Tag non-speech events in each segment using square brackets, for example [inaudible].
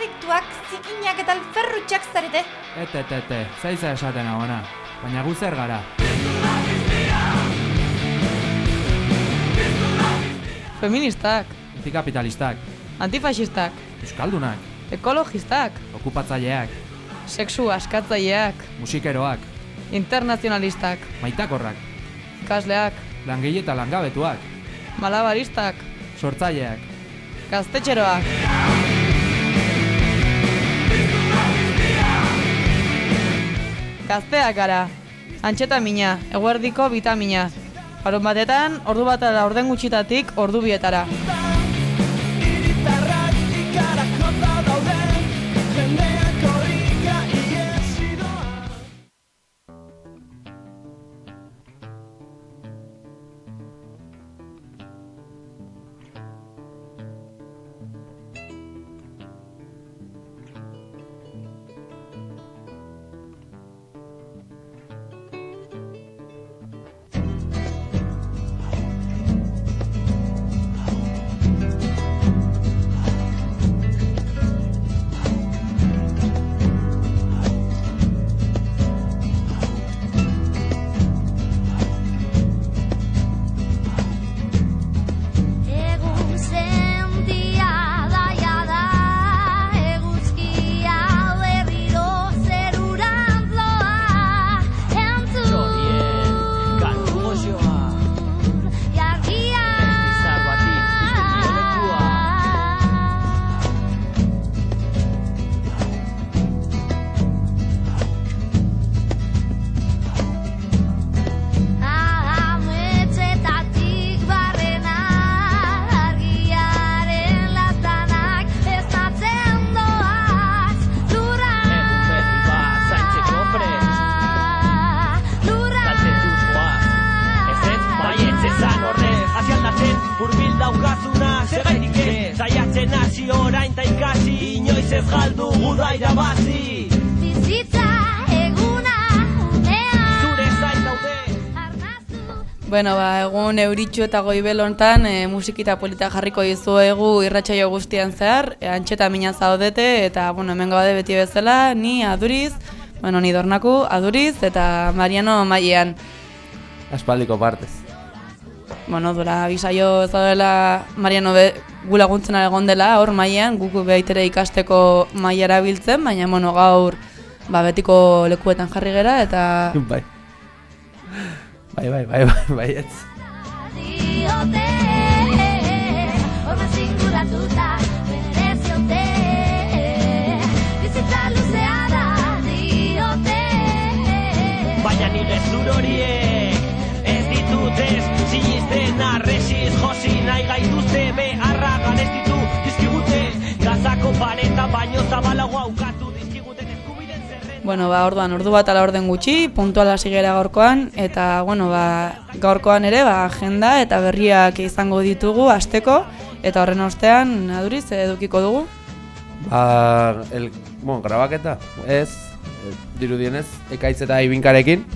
drogadiktuak, zikinak eta alferrutxak zarete. Ete, ete, ete, zaiza esaten agona. Baina gu zer gara. Feministak, Antikapitalistak, antifasistak, euskaldunak, ekologistak, okupatzaileak, sexu askatzaileak, musikeroak, internazionalistak, maitakorrak, ikasleak, langile eta langabetuak, malabaristak, sortzaileak, gaztetxeroak. Gazteak gara, antxetamina, eguerdiko vitamina. Harun batetan, ordu batara orden gutxitatik ordu bietara. Bueno, ba, egun euritxu eta goibel hontan e, musikita polita jarriko dizuegu irratsaio guztian zehar, e, antxeta mina zaudete, eta, bueno, hemen gaude beti bezala, ni aduriz, bueno, ni dornaku, aduriz, eta Mariano mailean. Aspaldiko partez. Bueno, dura bisaio ez daudela Mariano be, gu laguntzen egon dela, hor mailean, guk behitere ikasteko mailara biltzen, baina, bueno, gaur, ba, betiko lekuetan jarri gera, eta... Bai. Bai, bai, bai, bai, bai, ez. diote Horma singuratuta mereziote Bizitza luzea da diote Baina nire zur horiek Ez ditut ez Sinisten arresiz josi nahi gaituzte Beharragan ez ditu dizkigute Gazako pareta baino eskubiden zerren Bueno, ba, orduan, ordu bat ala orden gutxi, puntuala sigera gaurkoan, eta, bueno, ba, gaurkoan ere, ba, agenda eta berriak izango ditugu asteko, eta horren ostean, aduriz, edukiko dugu. Ba, el, bueno, grabaketa, ez, eh, dirudienez, ekaitz eta ibinkarekin.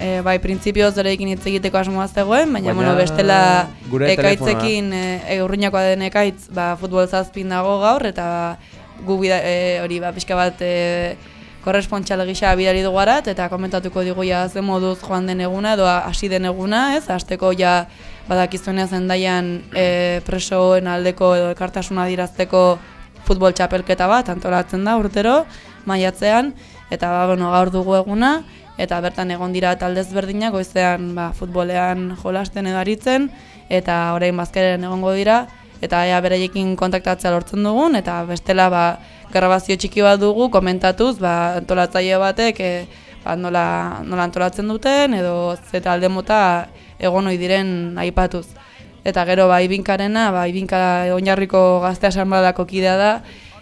E, bai, printzipioz doreikin hitz egiteko asmoa zegoen, baina, Baina, bueno, bestela ekaitzekin, e, urruñakoa den ekaitz, ba, futbol zazpin dago gaur, eta gu e, hori, ba, pixka bat, e, korrespontxal gisa bidali dugu arat, eta komentatuko digu ja ze moduz joan den eguna, edo hasi den eguna, ez, hasteko ja badakizuenez endaian e, presoen aldeko edo elkartasuna dirazteko futbol txapelketa bat antolatzen da urtero, maiatzean, eta ba, bueno, gaur dugu eguna, eta bertan egon dira taldez berdinak, goizean ba, futbolean jolasten edo aritzen, eta orain bazkeren egongo dira, eta ea beraiekin kontaktatzea lortzen dugun, eta bestela ba, grabazio txiki bat dugu komentatuz, ba, antolatzaile batek e, ba, nola, nola antolatzen duten, edo ze talde mota egon diren aipatuz. Eta gero ba, ibinkarena, ba, ibinka oinarriko gazte asanbadako kidea da,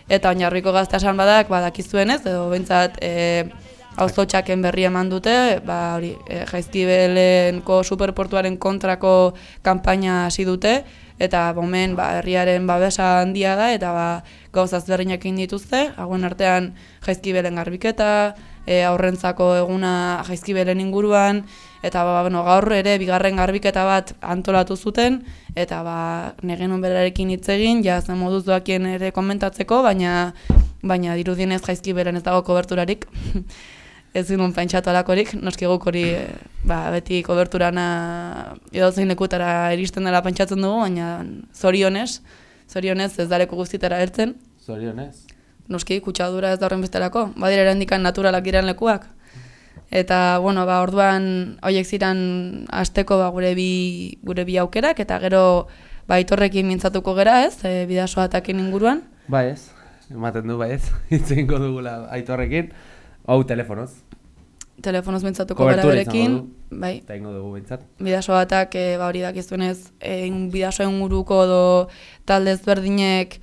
eta oinarriko gazte asanbadak badakizuenez, edo behintzat e, auzotxaken berri eman dute, ba, hori, e, jaizkibelenko superportuaren kontrako kanpaina hasi dute, eta bomen ba, herriaren babesa handia da, eta ba, gauzaz berrinak egin dituzte, hauen artean jaizkibelen garbiketa, e, aurrentzako eguna jaizkibelen inguruan, eta ba, bueno, gaur ere bigarren garbiketa bat antolatu zuten, eta ba, negenun berarekin hitz egin, ja zen moduz ere komentatzeko, baina baina dirudienez jaizki beren ez dago koberturarik. [laughs] ez zinun pentsatu alakorik, noski guk hori eh, ba, beti koberturana edozein lekutara iristen dela pentsatzen dugu, baina zorionez, zorionez ez dareko guztitara ertzen, Zorionez. noski kutsadura ez da horren bestelako, badira erandikan naturalak diren lekuak. Eta, bueno, ba, orduan, horiek ziren asteko ba, gure, bi, gure bi aukerak, eta gero, ba, itorrekin mintzatuko gera, ez, e, bidasoatakin inguruan. Bai ez, ematen du bai ez, [laughs] hitz egingo dugula aitorrekin. Hau telefonoz, Telefonoz mintzatuko gera Kobertura izango berekin, du. bai, eta egingo dugu behintzat. bidasoatak, e, ba, hori dakizunez, e, bidaso inguruko do talde ezberdinek,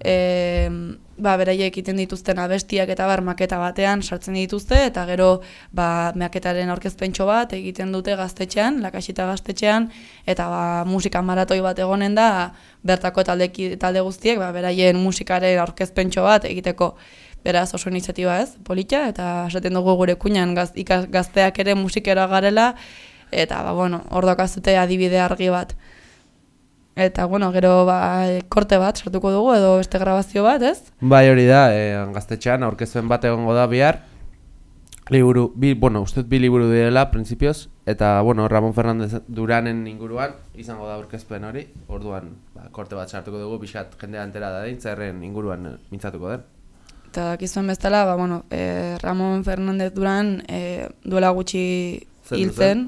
e, ba, beraiek egiten dituzten abestiak eta bar maketa batean sartzen dituzte eta gero ba, maketaren aurkezpentxo bat egiten dute gaztetxean, lakasita gaztetxean eta ba, musika maratoi bat egonen da bertako taldeki, talde guztiek ba, beraien musikaren aurkezpentxo bat egiteko beraz oso iniziatiba ez, polita eta esaten dugu gure kuinan gaz, ikas, gazteak ere musikera garela eta ba, bueno, hor daukazute adibide argi bat. Eta, bueno, gero ba, korte bat sartuko dugu edo beste grabazio bat, ez? Bai hori da, e, gaztetxean aurkezpen bat egongo da bihar. Liburu, bi, bueno, uste dut bi liburu direla, printzipioz, eta, bueno, Ramon Fernandez Duranen inguruan izango da aurkezpen hori, orduan, ba, korte bat sartuko dugu, pixat jendea entera da zerren inguruan mintzatuko den. Eta dakizuen bezala, ba, bueno, e, Ramon Fernandez Duran e, duela gutxi Zen hil du zen.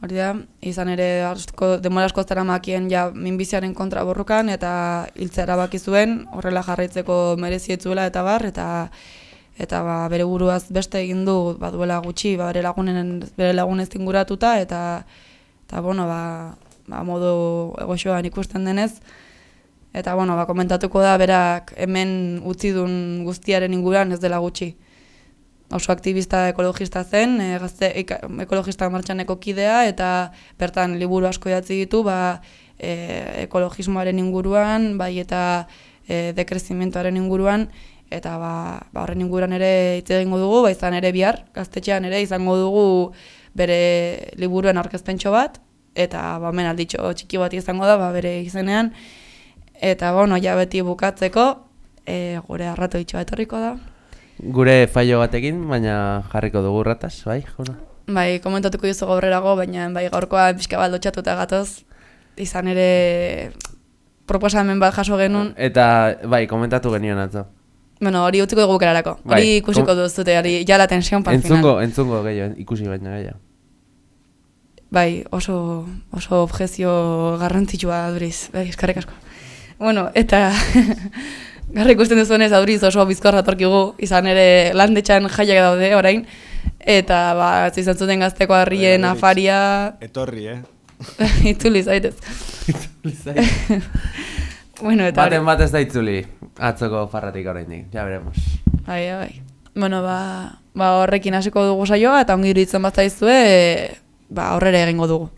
Hori da, izan ere asko, demora asko zara makien ja minbiziaren kontra borrokan eta hiltzea erabaki zuen, horrela jarraitzeko merezietuela eta bar, eta eta ba, bere buruaz beste egin du ba, duela gutxi ba, bere lagunen bere lagunez inguratuta eta eta bueno, ba, ba, modu egoxoan ikusten denez eta bueno, ba, komentatuko da berak hemen utzi duen guztiaren inguruan ez dela gutxi. Oso aktivista ekologista zen, e, gazte, ekologista martxaneko kidea eta bertan liburu asko idatzi ditu ba, e, ekologismoaren inguruan, bai eta e, dekrezimentoaren inguruan, eta ba, ba horren inguruan ere hitz egingo dugu, ba izan ere bihar, gaztetxean ere izango dugu bere liburuen aurkezpentxo bat, eta ba hemen alditxo txiki bat izango da, ba bere izenean, eta bueno, ja beti bukatzeko, e, gure arratoitxoa etorriko da. Gure failo batekin, baina jarriko dugu ratas, bai, jona? Bai, komentatuko duzu gaurrerago, baina bai gaurkoa pixka bat lotxatuta gatoz, izan ere proposamen bat jaso genuen, Eta, bai, komentatu genion atzo. bueno, hori utziko dugu kerarako, Bai, hori ikusiko kom- duzute, hori ja la tensión para el final. Entzungo, entzungo gehiago, ikusi baina gehiago. Bai, oso, oso objezio garrantzitsua duriz, bai, eskarrik asko. Bueno, eta [laughs] garra ikusten duzuenez aduriz oso bizkorra torkigu, izan ere landetxan jaiak daude orain, eta ba, izan zuten gazteko harrien Bai, afaria Etorri, eh? [laughs] itzuli zaitez. [laughs] bueno, eta Baten bat ez da itzuli, atzoko farratik oraindik, ja veremos. Bai, bai. Bueno, ba, ba horrekin hasiko dugu saioa eta ongi iruditzen bat zaizue, ba aurrera egingo dugu.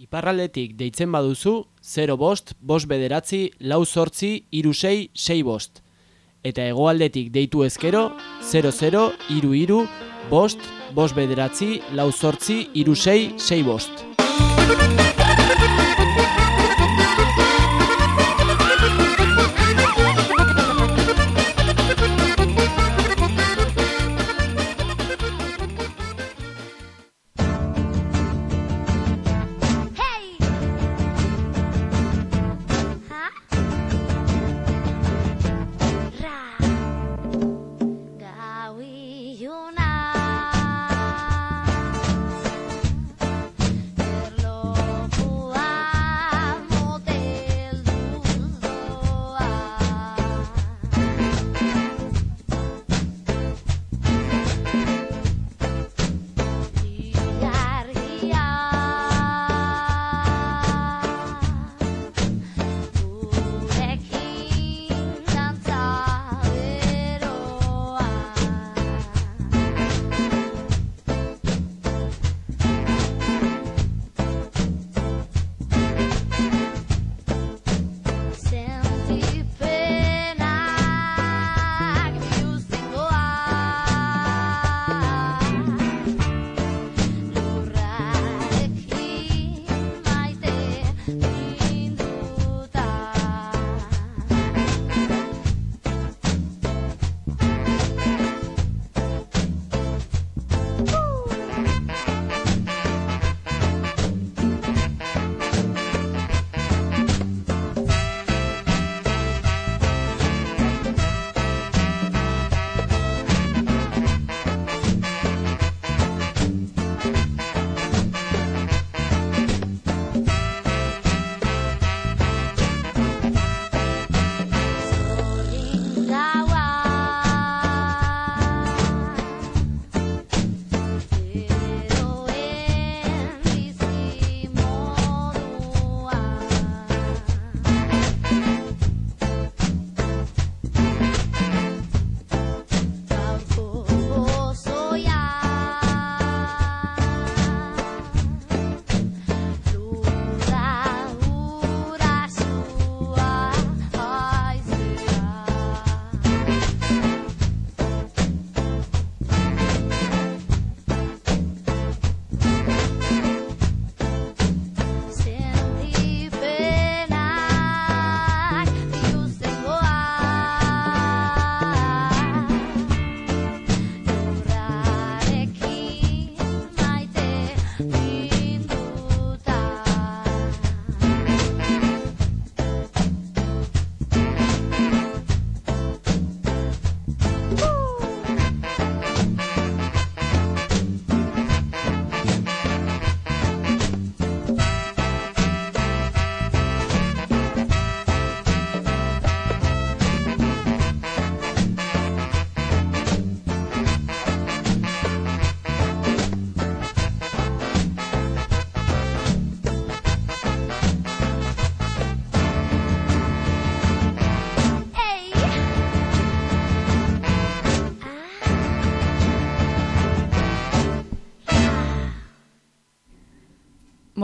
Iparraldetik deitzen baduzu 0 bost, bost bederatzi, lau sortzi, iru sei, bost. Eta hegoaldetik deitu ezkero 00, iru iru, bost, bost bederatzi, lau sortzi, iru sei bost.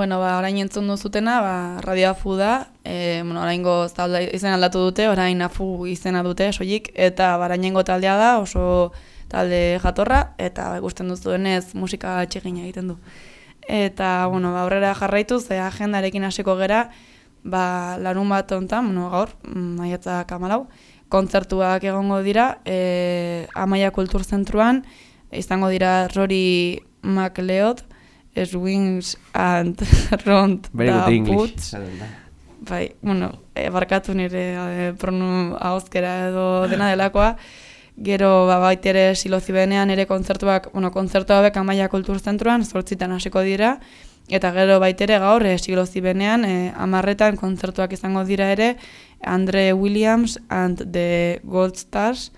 Bueno, ba, orain entzun duzutena, ba, Radio Afu da, e, bueno, oraingo izen aldatu dute, orain Afu izena dute, soilik, eta barainengo taldea da, oso talde jatorra, eta ikusten duzuenez musika txegin egiten du. Eta, bueno, ba, aurrera jarraitu, ze agendarekin hasiko gera, ba, larun bat ontan, bueno, gaur, maiatza kamalau, kontzertuak egongo dira, e, Amaia Kultur Zentruan, izango dira Rory McLeod, Swings and [laughs] Rond Very da. Putz. Bai, bueno, e, barkatu nire e, pronu ahozkera edo dena delakoa. Gero ba, baitere silozi benean ere kontzertuak, bueno, kontzertu hauek Amaia Kultur Zentruan, zortzitan hasiko dira, eta gero baitere gaur e, silozi benean, e, amarretan kontzertuak izango dira ere, Andre Williams and the Gold Stars,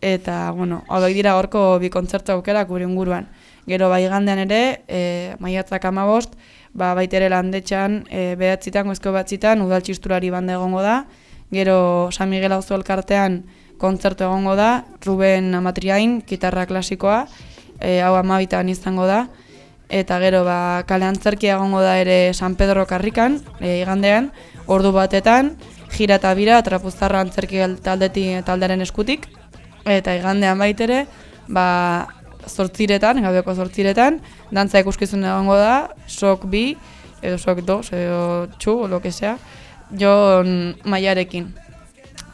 eta, bueno, hauek dira gorko bi kontzertu aukera gure inguruan. Gero bai igandean ere, e, maiatzak amabost, ba, baitere landetxan, e, behatzitan, goizko behatzitan, udaltxisturari banda egongo da. Gero San Miguel Auzo elkartean kontzertu egongo da, Ruben Amatriain, gitarra klasikoa, e, hau amabitan izango da. Eta gero ba, kale antzerkia egongo da ere San Pedro Karrikan, e, igandean, ordu batetan, jira eta bira, trapuztarra antzerki taldeti, taldearen eskutik. Eta igandean baitere, ba, zortziretan, gaueko zortziretan, dantza ikuskizun egongo da, sok bi, edo sok dos, edo txu, o lo que sea, jon maiarekin.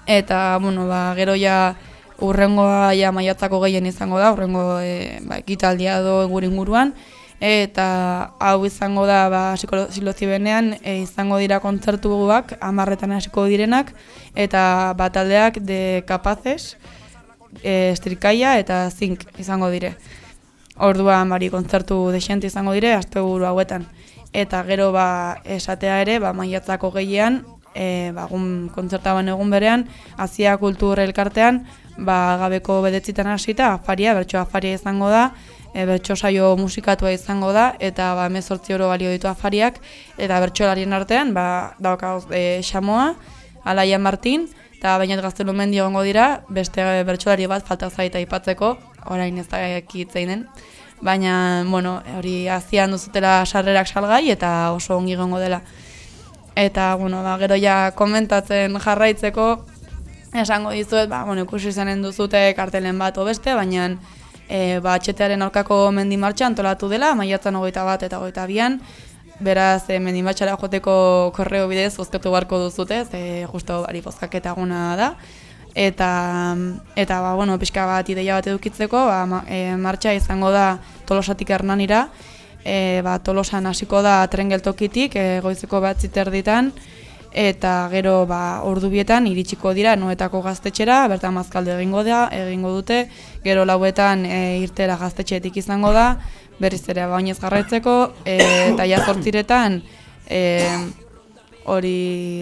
Eta, bueno, ba, gero ja urrengoa ja maiatzako gehien izango da, urrengo e, ba, ekitaldia do gure inguruan, eta hau izango da ba, silozi benean, e, izango dira kontzertuak, amarretan hasiko direnak, eta bataldeak de kapazes, estrikaia eta zink izango dire. Orduan bari kontzertu desente izango dire asteburu hauetan. Eta gero ba esatea ere, ba maiatzako gehiean, e, ba egun kontzertaban egun berean, Azia Kultur elkartean, ba gabeko bedetzitan hasita afaria, bertso afaria izango da, e, bertso saio musikatua izango da eta ba 18 euro balio ditu afariak eta bertsolarien artean ba daukago e, Xamoa, Alaia Martin, eta bainat gaztelu mendi egongo dira, beste bertsolari bat falta zaita aipatzeko, orain ez da den. Baina, bueno, hori azian duzutela sarrerak salgai eta oso ongi egongo dela. Eta, bueno, ba, gero ja komentatzen jarraitzeko, esango dizuet, ba, bueno, ikusi zenen duzute kartelen bat beste, baina e, ba, txetearen aurkako mendi martxa antolatu dela, maiatzan hogeita bat eta hogeita bian, Beraz, e, mendimatxara joteko korreo bidez bozkatu beharko duzute, ze justo bari bozkaketa eguna da. Eta, eta ba, bueno, pixka bat ideia bat edukitzeko, ba, ma- e, martxa izango da tolosatik hernanira, e, ba, tolosan hasiko da tren geltokitik, e, goizeko bat ziterditan, eta gero ba, ordu bietan iritsiko dira noetako gaztetxera, bertan mazkalde egingo da, egingo dute, gero lauetan e, irtera gaztetxetik izango da, berriz ere bainez jarraitzeko, e, eta ja zortziretan, e, hori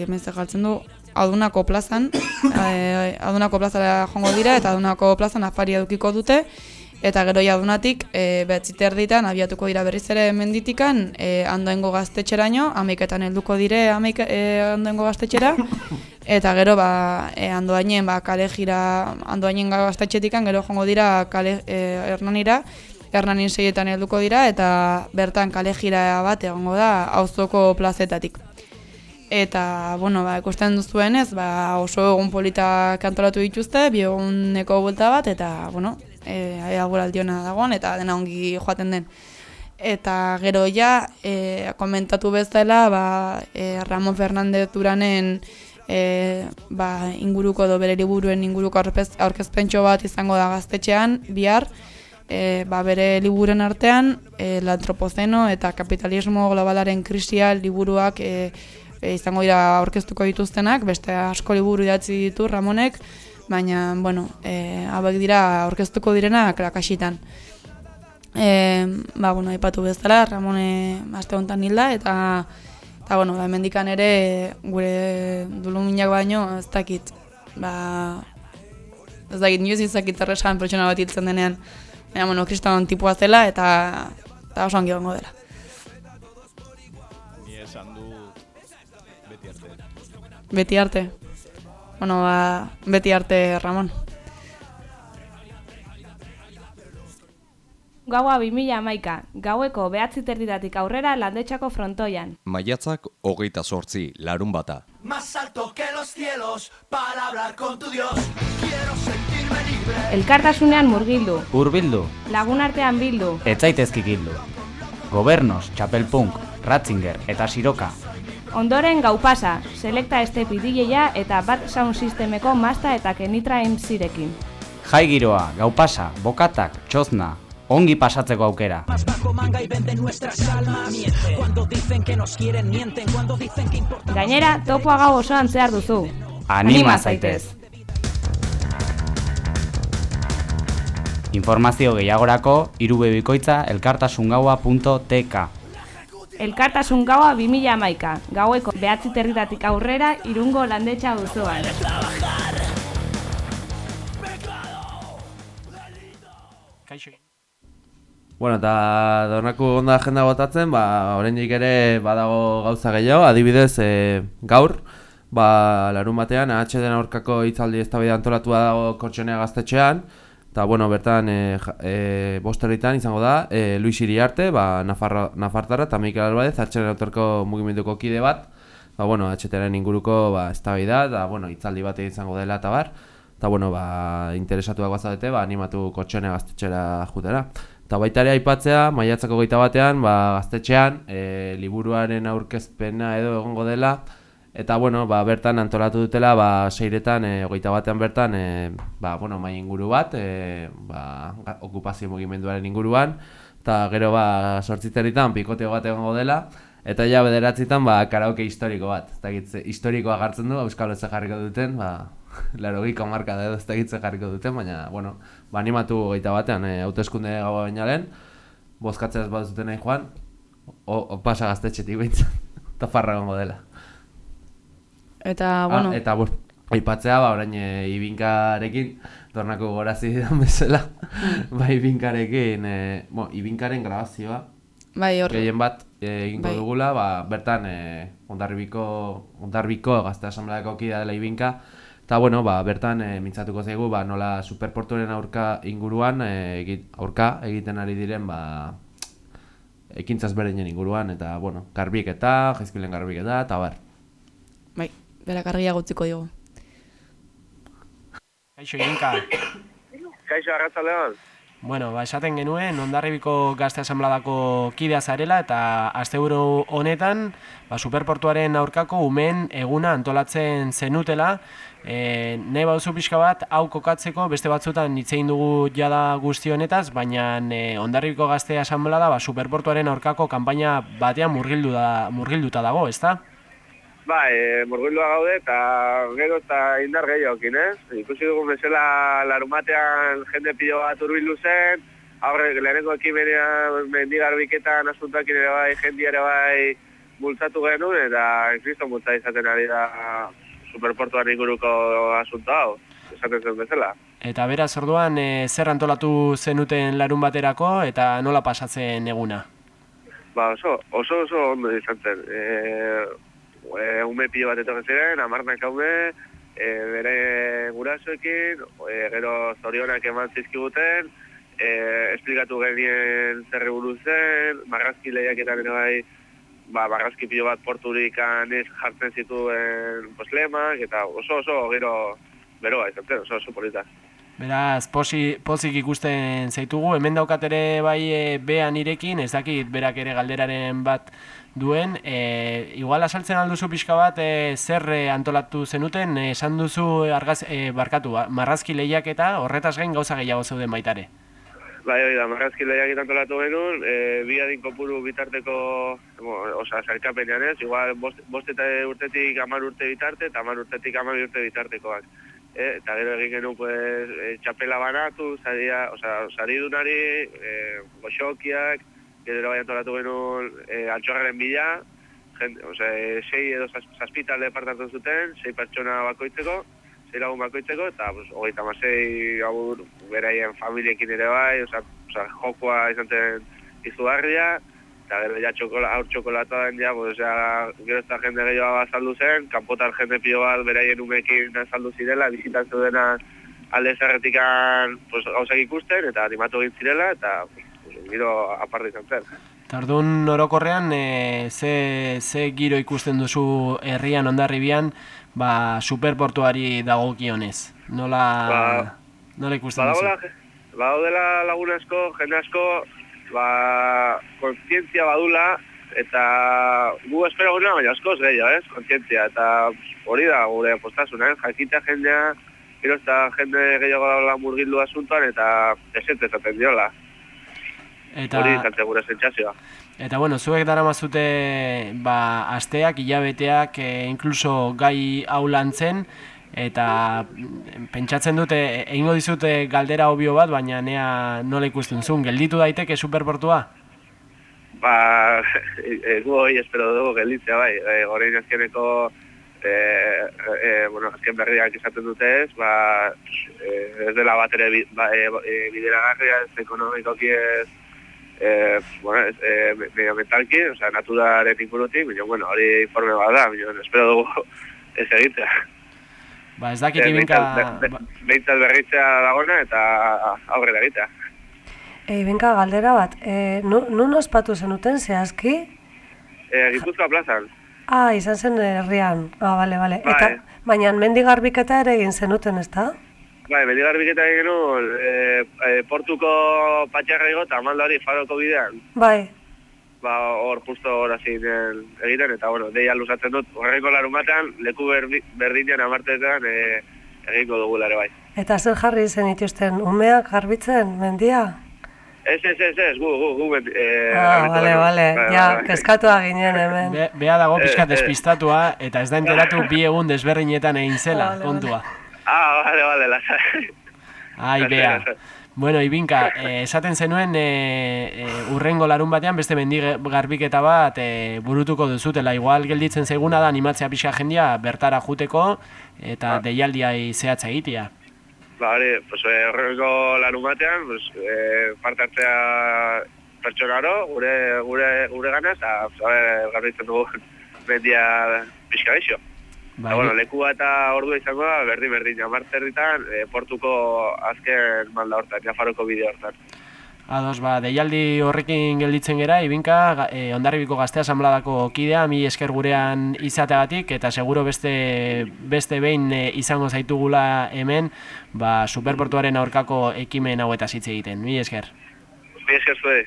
hemen galtzen du, adunako plazan, e, adunako plazara joango dira, eta adunako plazan afari edukiko dute, eta gero ja adunatik, e, behatzite erditan, abiatuko dira berriz ere menditikan, e, andoengo gaztetxeraino, amaiketan helduko dire amaik, e, andoengo gaztetxera, eta gero ba, e, andoainen ba, kale jira, andoainen gaztetxetikan, gero joango dira kale, e, hernanira, Hernanin seietan helduko dira eta bertan kale jira bat egongo da auzoko plazetatik. Eta, bueno, ba, ikusten duzuenez, ba, oso egun polita kantolatu dituzte, bi eguneko buelta bat, eta, bueno, e, aguraldi ona dagoen, eta dena ongi joaten den. Eta gero ja, e, komentatu bezala, ba, e, Ramon Fernandez Duranen e, ba, inguruko edo bere liburuen inguruko aurkezpentxo bat izango da gaztetxean, bihar, e, ba, bere liburen artean, e, el antropozeno eta kapitalismo globalaren krisia liburuak e, e, izango dira aurkeztuko dituztenak, beste asko liburu idatzi ditu Ramonek, baina, bueno, e, hauek dira aurkeztuko direnak lakasitan. E, ba, bueno, aipatu bezala, Ramone aste honetan hilda, eta, eta bueno, ba, hemendikan ere gure duluminak baino, ez dakit, ba, ez dakit, nioz izakit erresan pertsona bat hiltzen denean, baina, bueno, kriston tipua zela, eta, eta oso ongi egongo dela. Ni esan dut beti arte. Beti arte. Bueno, ba, beti arte, Ramon. gaua 2000 amaika, gaueko behatzi terditatik aurrera landetxako frontoian. Maiatzak hogeita sortzi, larun bata. Más alto que los cielos para hablar con tu Dios. Quiero sentirme libre. Elkartasunean murgildu, Urbildu, lagunartean bildu, etzaitezkik hildu. Gobernos, Txapelpunk, Ratzinger eta Siroka. ondoren gau pasa, selekta estepi DJa eta bat sound sistemeko masta eta kenitra MCrekin. Jai giroa, gau pasa, bokatak, txozna, ongi pasatzeko aukera. Gainera, topoa gau osoan zehar duzu. Anima zaitez! Informazio gehiagorako irubebikoitza elkartasungaua.tk Elkartasun gaua 2000 amaika, gaueko behatzi territatik aurrera irungo landetxa auzoan. Kaixo. Bueno, eta donako onda agenda botatzen, ba, oraindik ere badago gauza gehiago, adibidez, e, gaur, ba, larun batean, AHDen aurkako hitzaldi eztabaida antolatua dago kortxonea gaztetxean, eta, bueno, bertan, e, ja- e, bosterritan izango da, e, Luis Iriarte, ba, Nafarra, Nafartara, eta Mikel Alvarez, AHDen autorko mugimenduko kide bat, ba, bueno, AHDren inguruko, ba, eztabaida, eta, bueno, hitzaldi bat izango dela, eta bar, eta, bueno, ba, interesatuak bazadete, ba, animatu kortxonea gaztetxera jutera. Eta baita ere aipatzea, maiatzako geita batean, ba, gaztetxean, e, liburuaren aurkezpena edo egongo dela, eta bueno, ba, bertan antolatu dutela, ba, seiretan, e, hogeita batean bertan, e, ba, bueno, mai inguru bat, e, ba, okupazio mugimenduaren inguruan, eta gero ba, sortziteritan pikoteo bat egongo dela, eta ja bederatzitan, ba, karaoke historiko bat, ze- historikoa gartzen du, euskal ez jarriko duten, ba, larogiko marka da edo ez ze jarriko duten, baina, bueno, ba, animatu hogeita batean, e, hauteskunde gaua baina lehen, bozkatzea ez baduzuten nahi joan, o, o pasa gaztetxetik behintzat, [laughs] eta farra egongo dela. Eta, bueno, Ah, eta bo, aipatzea, ba, orain e, ibinkarekin, tornako gorazi [laughs] didan bezala, ba, ibinkarekin, e, bo, ibinkaren grabazioa, bai, hor, gehien bat egingo Bai. dugula, ba, bertan e, ondarbiko, ondarbiko gazte asambleako kidea dela ibinka, eta bueno, ba, bertan e, mintzatuko zaigu, ba, nola superportuaren aurka inguruan, e, egit, aurka egiten ari diren, ba, ekintzaz berdinen inguruan, eta, bueno, garbiketa, jaizkilen garbiketa, eta bar. bai, berak argia gutziko digu. Kaixo, Irinka. Kaixo, arratzaldeon. Bueno, ba, esaten genuen, ondarribiko gazte asanbladako kidea zarela eta asteburu honetan ba, superportuaren aurkako umen eguna antolatzen zenutela. E, nahi bauzu pixka bat, hau kokatzeko, beste batzutan hitz egin dugu jada guzti honetaz, baina e, ondarribiko gazte asanblada ba, superportuaren aurkako kanpaina batean murgildu da, murgilduta dago, ezta? Ba, e, murgildua gaude eta gero eta indar gehiokin, ez? Ikusi dugun bezala larumatean jende pilo bat urbildu zen, aurre lehenengo ekimenean mendigarbiketan asuntakin ere bai, jendi ere bai bultzatu genuen, eta kriston bultza izaten ari da superportuan inguruko asunto hau, esaten zen bezala. Eta beraz orduan, e, zer antolatu zenuten larun baterako eta nola pasatzen eguna? Ba, oso, oso, oso ondo izan zen. E, e, ume pilo bat etorri ziren, amarnak haume, e, bere gurasoekin, e, gero zorionak eman zizkiguten, e, esplikatu genien zerri buruz zen, marrazki lehiaketan ere bai, ba, marrazki pilo bat porturik anez jartzen zituen pues, lemak, eta oso, oso, gero, beroa izan zen, oso, oso polita. Beraz, posi, pozik ikusten zaitugu, hemen daukat ere bai e, bean irekin, ez dakit berak ere galderaren bat duen, e, igual asaltzen alduzu pixka bat e, zer e, antolatu zenuten, e, esan duzu argaz, e, barkatu, ba, marrazki lehiak eta horretaz gain gauza gehiago zeuden baitare. Bai, hori da, marrazki lehiak antolatu genuen, e, bi adin kopuru bitarteko, bo, oza, zailkapenean ez, igual bost, bost urtetik amar urte bitarte, eta amar urtetik amar urte bitartekoak. E, eta gero egin genuen, pues, e, txapela banatu, saria, oza, saridunari, e, goxokiak, gero bai antolatu genuen e, altxorraren bila, jende, oza, e, sei edo zaz, zazpitalde partatu zuten, sei pertsona bakoitzeko, sei lagun bakoitzeko, eta pues, hogeita masei abur, beraien familiekin ere bai, oza, oza, jokoa izan zen izugarria, eta gero ja txokola, aur txokolata den ja, pues, ja, gero eta jende gehiago azaldu zen, kanpotar jende pilo bat beraien umekin azaldu zirela, bizitan zeudena alde zerretikan pues, gauzak ikusten, eta animatu egin zirela, eta pues, giro aparte izan zen. Eta orduan orokorrean, e, ze, ze giro ikusten duzu herrian ondarribian, ba, superportuari dagokionez. Nola, Ba, nola ikusten duzu? Badagoela, badaudela lagun asko, jende asko, ba, kontzientzia badula, eta gu espero guna, baina askoz gehiago, ez, kontzientzia, eta hori da gure postasuna, ez, jakitea jendea, gero eta jende gehiago daula murgildu asuntoan, eta esent ezaten diola. Eta, Hori izan zen gure sentsazioa. Eta bueno, zuek daramazute ba, asteak, hilabeteak, e, inkluso gai hau lantzen, eta pentsatzen dute, egingo dizute galdera obio bat, baina nea nola ikusten zuen, gelditu daiteke superportua? Ba, e, e, gu hori espero dugu gelditzea bai, e, orain azkeneko e, e, bueno, azken berriak izaten dute ez, ba, e, ez dela bat ere bi, ba, e, e, bideragarria ez ekonomikoki ez, e, bueno, ez, e, me- medioambientalki, osea, naturaren ingurutik, baina, bueno, hori informe bat da, baina, espero dugu [laughs] ez egitea. Ba, ez dakit E, ibinka... behintzat- be- behintzat berritzea dagona eta aurrera egitea. E, benka, galdera bat, e, nu, nun ospatu zenuten zehazki? E, Gipuzkoa plazan, Ah, izan zen herrian. Ah, bale, bale. Bai. Eta, baina mendi garbiketa ere egin zenuten, ezta? Bai, medigarbiketa egin genuen, e, e, portuko patxarra igo eta amalda hori faroko bidean. Bai. Ba, hor justo hor ginen egiten, eta bueno, deia luzatzen dut, horreko larun batean, leku berdi, berdinean amartetan e, egingo dugu ere bai. Eta zer jarri zen ituzten, umeak garbitzen, mendia? Ez, ez, ez, ez, gu, gu, gu, ben, e, Ah, bale, bale, ja, keskatua ginen hemen. Be, bea dago pixka Eh, eh. despistatua, eta ez da enteratu bi egun desberdinetan egin zela, Vale, kontua. Ah, bale, bale, lasai. Ai, bea. Bueno, Ibinka, eh, esaten zenuen eh, eh, urrengo larun batean beste mendi garbiketa bat eh, burutuko duzutela. Igual gelditzen zaiguna da animatzea pixka jendia bertara juteko eta Ah. deialdia zehatza egitea. Ba, hori, pues, eh, horreko larun batean, pues, eh, parte hartzea pertsonaro, gure, gure, gure ganaz, eta, zabe, garbitzen dugu mendia pixka geixo. Bai, bueno, lekua eta ordua izango da, berdin, berdin, amarterritan, e, portuko azken malda hortan, jafaroko bide hortan. Ados, ba, deialdi horrekin gelditzen gera, Ibinka, ga- eh, Hondarribiko Gazte Asanbladako kidea, mi esker gurean izateagatik, eta seguro beste, beste behin eh, izango zaitugula hemen, ba, superportuaren aurkako ekimen hauetaz hitz egiten. Mi esker. Mi esker zuei.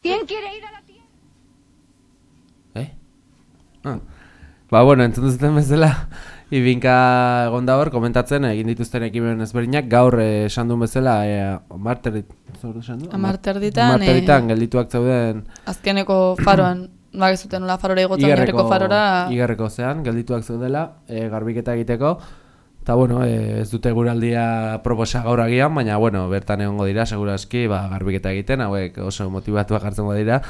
¿Quién quiere ir a la Eh? Ah. Ba, bueno, entzun duzuten bezala, [laughs] Ibinka egon da hor, komentatzen, egin dituzten ekimen ezberdinak, gaur eh, esan duen bezala, eh, amarterrit? Amarterditan, Amarterritan, eh, geldituak zeuden Azkeneko faroan, [clears throat] ba, ez zuten nola farora igotzen igerreko farora, Igerreko zean, geldituak zeudela, e, garbiketa egiteko. Eta bueno, e, ez dute guraldia proposa gaur agian, baina bueno, bertan egongo dira, seguraski, ba, garbiketa egiten, hauek oso motibatuak hartzen dira.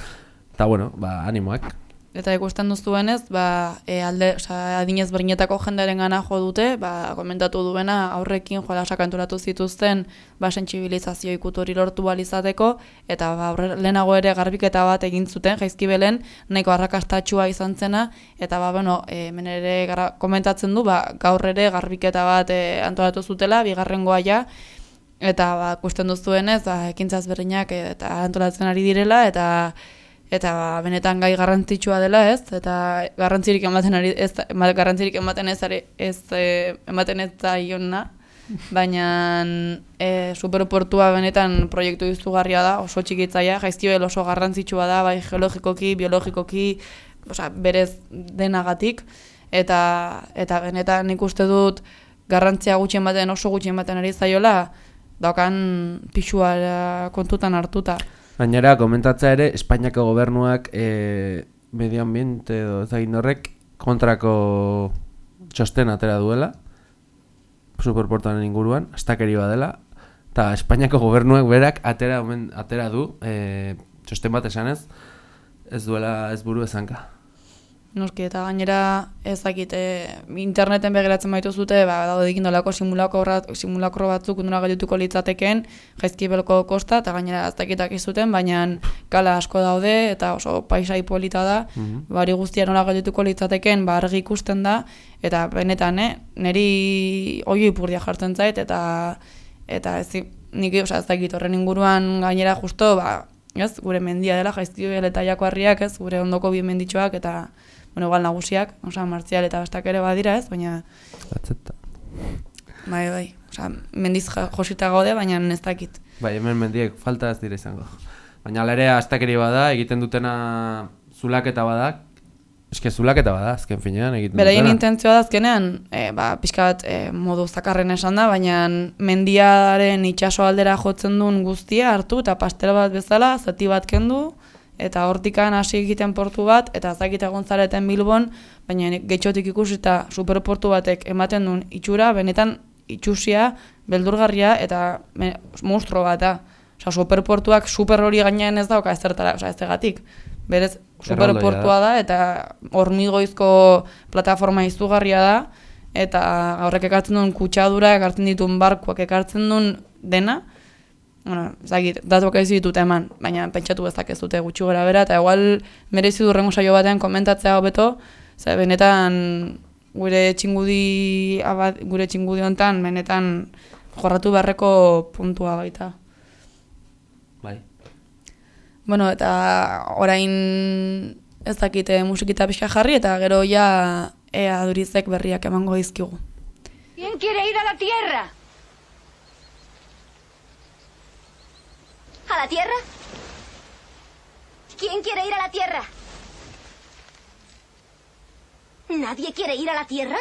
Eta bueno, ba, animoak. Eta ikusten duzuenez, ba, e, alde, oza, adinez berdinetako jendearen gana jo dute, ba, komentatu duena aurrekin joala sakanturatu zituzten ba, sentsibilizazio ikuturi lortu balizateko, eta ba, aurre, lehenago ere garbiketa bat egin zuten, jaizkibelen, nahiko arrakastatxua izan zena, eta ba, bueno, e, hemen ere gara, komentatzen du, ba, gaur ere garbiketa bat e, antolatu zutela, bigarrengoa ja, eta ba, ikusten duzuenez, ba, ekintza ezberdinak e, eta antolatzen ari direla, eta eta ba, benetan gai garrantzitsua dela, ez? Eta garrantzirik ematen ari ez garrantzirik ematen ez ari ez e, ematen ez zaiona, [laughs] baina e, superportua benetan proiektu izugarria da, oso txikitzaia, jaizkibel oso garrantzitsua da, bai geologikoki, biologikoki, osea, berez denagatik eta eta benetan nik uste dut garrantzia gutxi ematen oso gutxi ematen ari zaiola daukan pixua kontutan hartuta. Gainera, komentatzea ere, Espainiako gobernuak e, medio ambiente edo ezagin horrek kontrako txosten atera duela, superportaren inguruan, astakeri dela, eta Espainiako gobernuak berak atera, atera du, e, txosten bat esanez, ez duela ez buru ezanka. Noski, eta gainera ez dakit, e, interneten begiratzen baitu zute, ba, daude dikin dolako simulakro, simulakro batzuk nuna gaitutuko litzateken, jaizkibelko kosta, eta gainera ez dakitak izuten, baina kala asko daude, eta oso paisai polita da, Mhm. bari guztia nola gaitutuko litzateken, ba, argi ikusten da, eta benetan, eh, niri oio ipurdia jartzen zait, eta eta ez nik, osea, ez dakit horren inguruan gainera justo, ba, ez, gure mendia dela, jaizkibel eta jakoarriak, ez, gure ondoko bi menditxoak eta, bueno, igual nagusiak, osea, martzial eta bastak ere badira, ez, baina, Atzeta. bai, bai, osea, mendiz josita gaude, baina ez dakit. Bai, hemen mendiek falta ez dira izango. Baina alere astakeri bada, egiten dutena zulaketa badak, eske zulaketa bada, azken finean egiten Beraien dutena. intentzioa da azkenean, e, ba, pixka bat e, modu zakarren esan da, baina mendiaren itsaso aldera jotzen duen guztia hartu eta pastel bat bezala, zati bat kendu, eta hortikan hasi egiten portu bat, eta zakit egon zareten Bilbon, baina getxotik ikusi eta superportu batek ematen duen itxura, benetan itxusia, beldurgarria eta me, monstro bat da. Osa, superportuak super hori gainean ez dauka ezertara, osa, ez Berez, superportua da, eta hormigoizko plataforma izugarria da, eta horrek ekartzen duen kutsadura, ekartzen dituen barkuak, ekartzen duen dena, bueno, ezagit, datuak ez ditut eman, baina pentsatu bezak ez dute gutxi gora bera, eta igual merezi du rengo saio batean komentatzea hobeto, ze benetan gure txingudi, abad, gure txingudi hontan, benetan jorratu beharreko puntua baita. Bai. Bueno, eta orain ez dakite musikita pixka jarri, eta gero ja ea durizek berriak emango dizkigu. ¿Quién quiere ir a la Tierra? ¿A la Tierra? ¿Quién quiere ir a la Tierra? ¿Nadie quiere ir a la Tierra?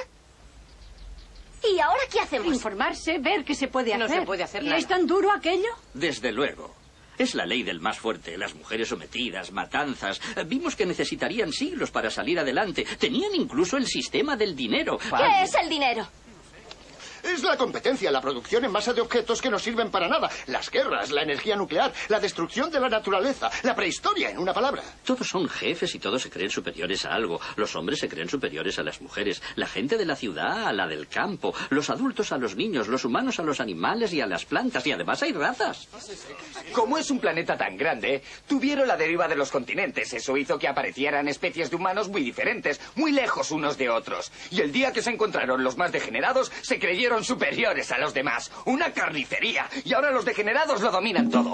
¿Y ahora qué hacemos? Informarse, ver qué se puede No hacer. se puede hacer ¿Y nada. es tan duro aquello? Desde luego. Es la ley del más fuerte. Las mujeres sometidas, matanzas. Vimos que necesitarían siglos para salir adelante. Tenían incluso el sistema del dinero. ¿Qué es el dinero? Es la competencia, la producción en masa de objetos que no sirven para nada. Las guerras, la energía nuclear, la destrucción de la naturaleza, la prehistoria, en una palabra. Todos son jefes y todos se creen superiores a algo. Los hombres se creen superiores a las mujeres. La gente de la ciudad a la del campo. Los adultos a los niños. Los humanos a los animales y a las plantas. Y además hay razas. Como es un planeta tan grande, tuvieron la deriva de los continentes. Eso hizo que aparecieran especies de humanos muy diferentes, muy lejos unos de otros. Y el día que se encontraron los más degenerados, se creyeron superiores a los demás. Una carnicería. Y ahora los degenerados lo dominan todo.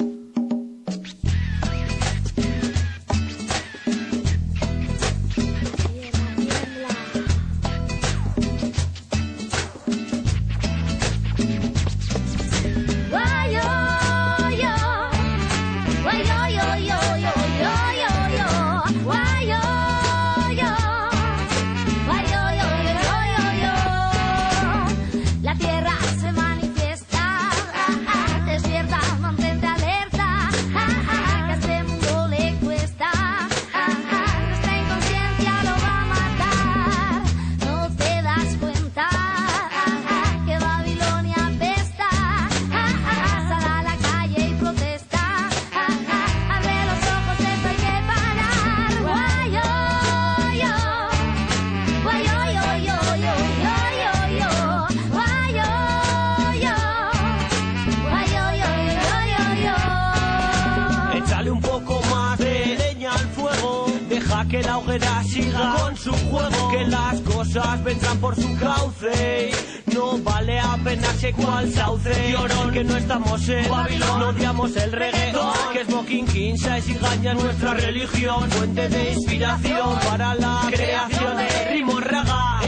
Que siga con su juego. Que las cosas vendrán por su cauce. No vale apenarse cual sauce. Llorón, que no estamos en Babilón. No odiamos el reggaetón. Que Smoking King y gaña nuestra religión. Fuente de inspiración para la creación de.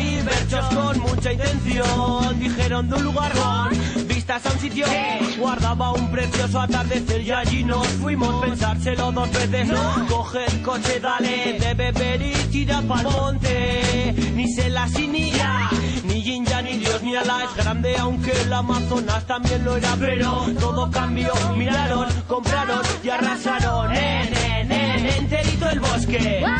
Y versos con mucha intención. Dijeron de un lugar a un guardaba un precioso atardecer y allí nos fuimos pensárselo dos veces no coge el coche dale de beber y tira pa'l monte. Ni se la ni ya ni yin ya ni Dios ni Alá es grande aunque el Amazonas también lo era. Pero todo cambió miraron compraron y arrasaron. En, en, en, enterito el bosque. No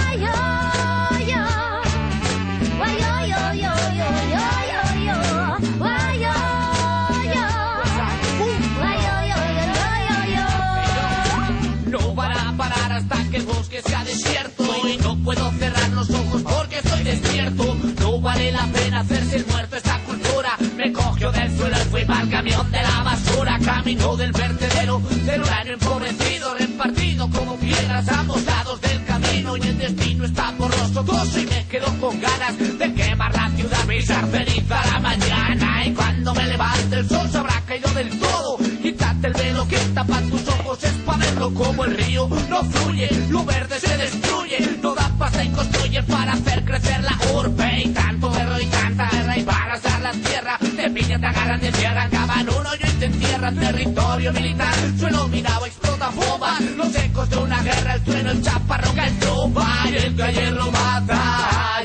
puedo cerrar los ojos porque estoy despierto. No vale la pena hacerse el muerto esta cultura Me cogió del suelo y fui para el camión de la basura Camino del vertedero del uranio empobrecido Repartido como piedras a ambos lados del camino. Y el destino está borroso, gozo y me quedo con ganas De quemar la ciudad, ser feliz a la mañana. Y cuando me levante el sol se habrá caído del todo. Quítate el velo que tapa tus ojos es para verlo como el río no fluye, lo verde se destruye, no para hacer crecer la urbe. Y tanto berro y tanta guerra y para arrasar la tierra, te te agarran, te cierran, cavan un hoyo y te entierran, territorio militar, suelo minado, explota bombas, los ecos de una guerra, el trueno, el chaparro que el tromba, y el que ayer lo mata,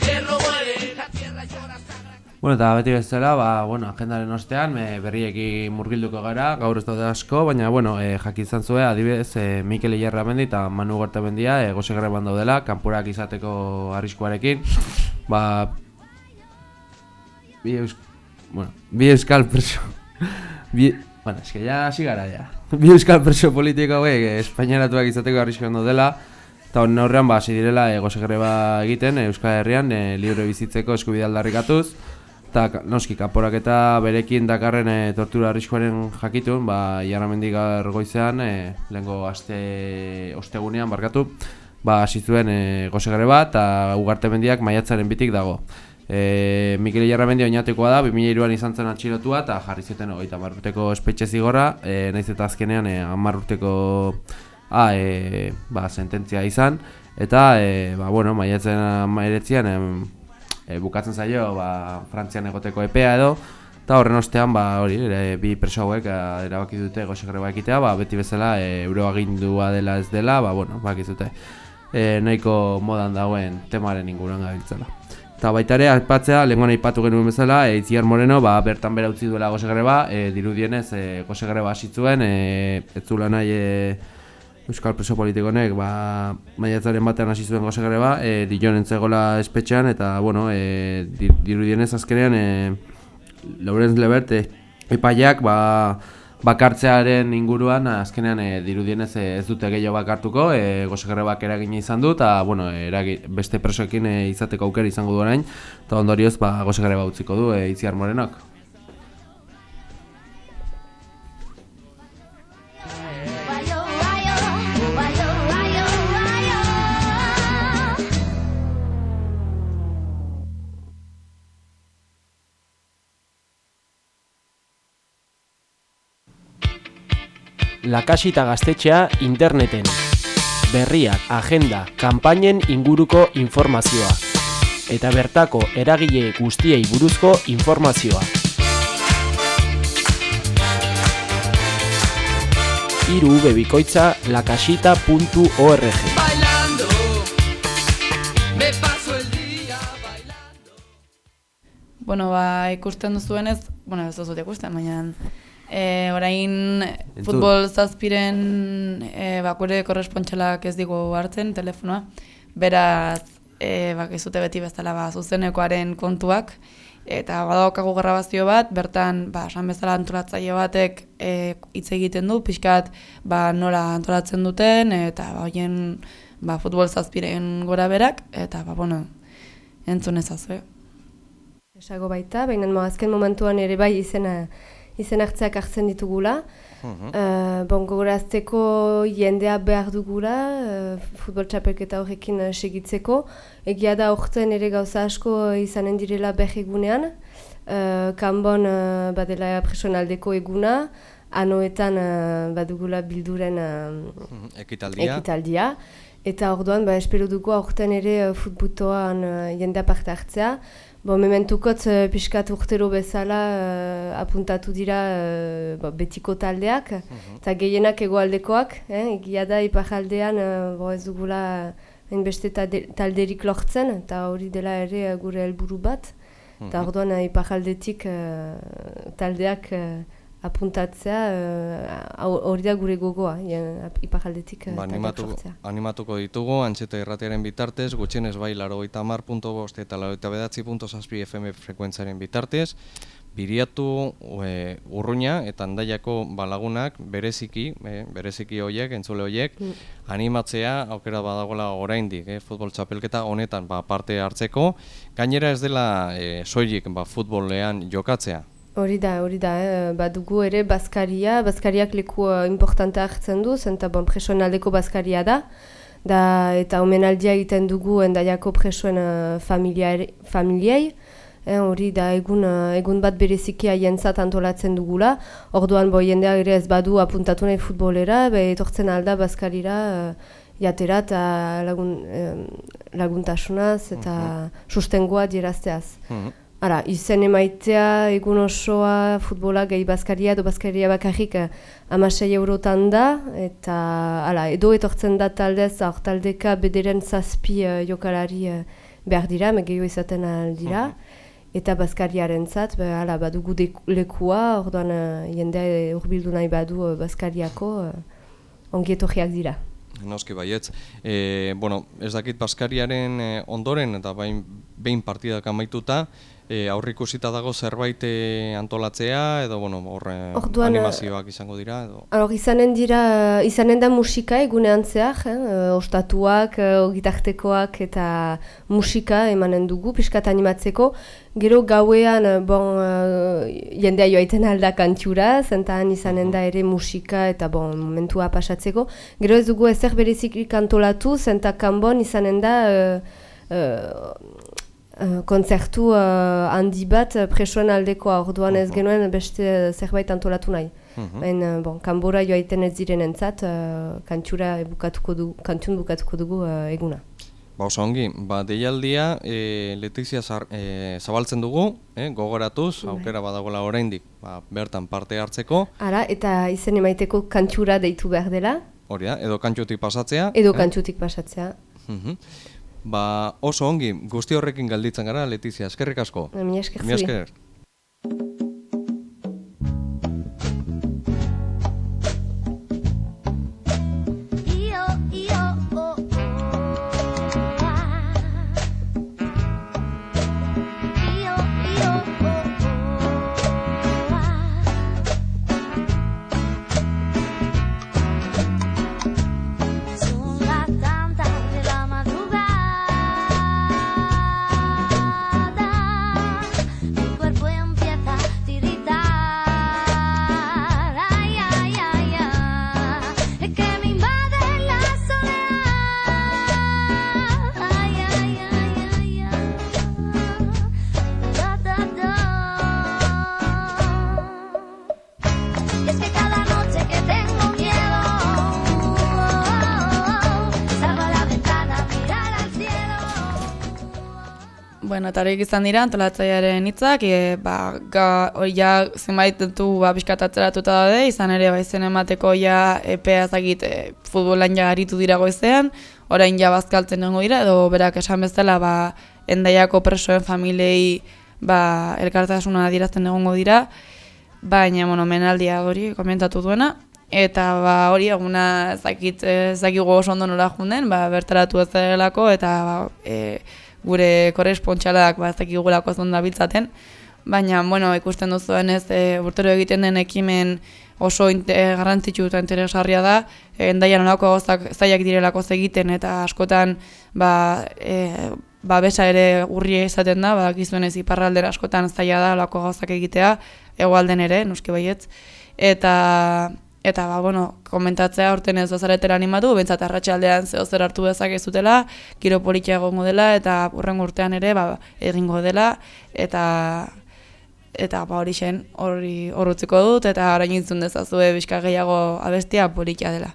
Bueno, eta beti bezala, ba, bueno, agendaren ostean, e, berriekin murgilduko gara, gaur ez daude asko, baina, bueno, e, jaki izan zuen, adibidez, e, Mikel Ierra bendi eta Manu Gorte bendia, e, goze greban daudela, kanpurak izateko arriskuarekin, ba, bi eus, bueno, bi euskal preso, bi, bueno, eske ja hasi ja, bi euskal preso politiko hauek, e, espainiaratuak izateko arriskuan daudela, eta honen aurrean, ba, direla, e, goze greba egiten, e, Euskal Herrian, e, libre bizitzeko eskubide aldarrikatuz, eta noski kaporak eta berekin dakarren e, tortura arriskuaren jakitun, ba, jarramendik gaur goizean, e, lehenko aste ostegunean barkatu, ba, hasi zuen e, goze greba eta ugarte mendiak maiatzaren bitik dago. E, Mikel Jarramendi oinatekoa da, 2002an izan zen atxilotua eta jarri zuten hogeita hamar urteko espetxe zigorra, e, naiz eta azkenean e, hamar urteko a, e, ba, sententzia izan, eta e, ba, bueno, maiatzen mairetzian e, bukatzen zaio ba, Frantzian egoteko epea edo, eta horren ostean ba, hori, e, bi preso hauek e, erabaki dute goxe greba ekitea, ba, beti bezala e, euroagindua dela ez dela, ba, bueno, bakizute e, nahiko modan dagoen temaren inguruan gabiltzela. Eta baita ere, aipatzea, lehenkoan aipatu genuen bezala, e, Itziar Moreno, ba, bertan bera utzi duela goze greba, e, dirudienez e, goze greba hasitzuen, e, ez zula nahi e, Euskal preso politikonek, ba, maiatzaren batean hasi zuen goze greba, e, Dijon entzegola espetxean, eta, bueno, e, di- dirudienez azkenean, e, Laurens Lebert, e, epaiak, ba, bakartzearen inguruan azkenean e, dirudienez e, ez dute gehiago bakartuko, e, gozegrebak eragina izan du, eta bueno, eragi, beste presoekin e, izateko aukera izango du orain, eta ondorioz ba, gozegreba utziko du e, Itziar Morenok. Lakasita gaztetxea interneten. Berriak, agenda, kanpainen inguruko informazioa. Eta bertako eragile guztiei buruzko informazioa. Iru bebikoitza lakasita.org Bailando, me paso el día Bueno, ba, ikusten duzuenez, bueno, ez duzut ikusten, baina e, orain futbol zazpiren e, bakure korrespontxalak ez digu hartzen telefonoa, beraz, e, bakizute beti bezala ba, zuzenekoaren kontuak, eta badaukagu grabazio bat, bertan, ba, esan bezala antolatzaile batek e, hitz egiten du, pixkat, ba, nola antolatzen duten, eta ba, hoien ba, futbol zazpiren gora berak, eta, ba, bueno, entzun ezazue. Esago baita, baina azken momentuan ere bai izena, izen hartzeak hartzen ditugula. Uh, bon, gogorazteko jendea behar dugula, uh, futbol txapelketa horrekin uh, segitzeko. Egia da horretzen ere gauza asko izanen direla berregunean. Uh, kanbon uh, badela presionaldeko eguna, anoetan uh, badugula bilduren uh, Ekitaldia. ekitaldia. Eta orduan, ba, espero dugu aurten ere uh, futbutoan uh, jendea parte hartzea. Bo, mementukotz uh, pixkat urtero bezala uh, apuntatu dira uh, bo, betiko taldeak, eta gehienak egoaldekoak, eh? egia da iparaldean uh, bo, ez dugula talde- talderik lortzen, eta hori dela ere uh, gure helburu bat. Eta Mhm. orduan uh, iparaldetik uh, taldeak uh, apuntatzea, hau- hori da gure gogoa, iparaldetik uh, Ba, animatuko, animatuko ditugu, antxeta irratiaren bitartez, gutxienez bai larogeita mar punto bost eta larogeita bedatzi punto zazpi FM frekuentzaren bitartez, biriatu e, urruña eta andaiako balagunak bereziki, e, bereziki hoiek, entzule hoiek, Mm. animatzea aukera badagola oraindik, eh, futbol txapelketa honetan ba, parte hartzeko, gainera ez dela e, soilik ba, futbolean jokatzea. Hori da, hori da, eh? badugu ere Baskaria, Baskariak leku uh, importante hartzen du, zenta bon, presoenaldeko Baskaria da, da eta omenaldia egiten dugu endaiako presoen uh, familiei, Eh, hori da egun, eh, egun bat bereziki haientzat antolatzen dugula. Orduan bo jendea ere ez badu apuntatu nahi futbolera, be etortzen alda bazkarira eh, jatera eta lagun, eh, laguntasunaz eta sustengoa dierazteaz. Ara, izen emaitea egun osoa futbola gehi bazkaria edo bazkaria bakarrik eh, amasei eurotan da eta ala, edo etortzen da taldez aur taldeka bederen zazpi eh, jokalari eh, behar dira, me gehiago izaten aldira eta bazkariaren zat, be, ala, badugu lekua, orduan uh, jendea urbildu nahi badu uh, bazkariako uh, ongi etorriak dira. Noski baietz. E, bueno, ez dakit Baskariaren e, ondoren eta bain, behin partidak amaituta, e, aurrikusita dago zerbait e, antolatzea edo bueno, hor e, Orduan, animazioak izango dira edo Alor, izanen dira, izanen da musika egunean zehar, eh? ostatuak, eh, gitartekoak eta musika emanen dugu, piskat animatzeko. Gero gauean, bon, jendea joaiten alda kantura, zentan izanen da ere musika eta bon, momentua pasatzeko. Gero ez dugu ezer berezik kantolatu, zenta kanbon izanen da eh, eh, kontzertu eh, handi bat eh, presoen aldekoa, orduan ez genuen beste zerbait antolatu nahi. Mhm. Baina, bon, kanbora joaiten ez diren entzat, kantxura bukatuko dugu, kantxun bukatuko dugu eh, eguna. Ba oso ongi, ba deialdia e, Letizia zar, e, zabaltzen dugu, e, gogoratuz, Bai. aukera badagoela oraindik, ba, bertan parte hartzeko, Ara, eta izen emaiteko kantxura deitu behar dela, hori da, edo kantxutik pasatzea. edo eh? kantxutik pasatzea. Mhm. Ba oso ongi, guzti horrekin galditzen gara, Letizia, eskerrik asko. Mila esker Mila zuri. esker. Bueno, eta izan dira antolatzailearen hitzak, e, ba, ga, hori ja zenbait datu ba, pixkat atzeratuta daude, izan ere ba, izen emateko ja epea ezagit e, futbolan ja aritu dira goizean, orain ja bazkaltzen nengo dira, edo berak esan bezala ba, endaiako presoen familiei ba, elkartasuna adierazten egongo dira, baina bueno, hori komentatu duena, eta ba, hori eguna ezakit, ezakigu oso ondo nola junden, ba, bertaratu ez eta ba, e, gure korespontxalak ba, ezakigulako ez ondo dabiltzaten, baina, bueno, ikusten duzuen ez, e, urtero egiten den ekimen oso inte, garrantzitsu eta interesgarria da, e, endaian olako gauzak zailak direlako egiten eta askotan ba, e, ba besa ere urria izaten da, badakizuen ez iparraldera askotan zaila da olako gauzak egitea, hegoalden ere, noski baietz, eta eta ba, bueno, komentatzea urten ez dozaretera animatu, bentsat arratsaldean zeo zer hartu dezakezutela, giro politia egongo dela, eta urrengo urtean ere ba, egingo dela, eta eta ba hori zen hori horrutziko dut, eta orain entzun dezazue bizka gehiago abestia politia dela.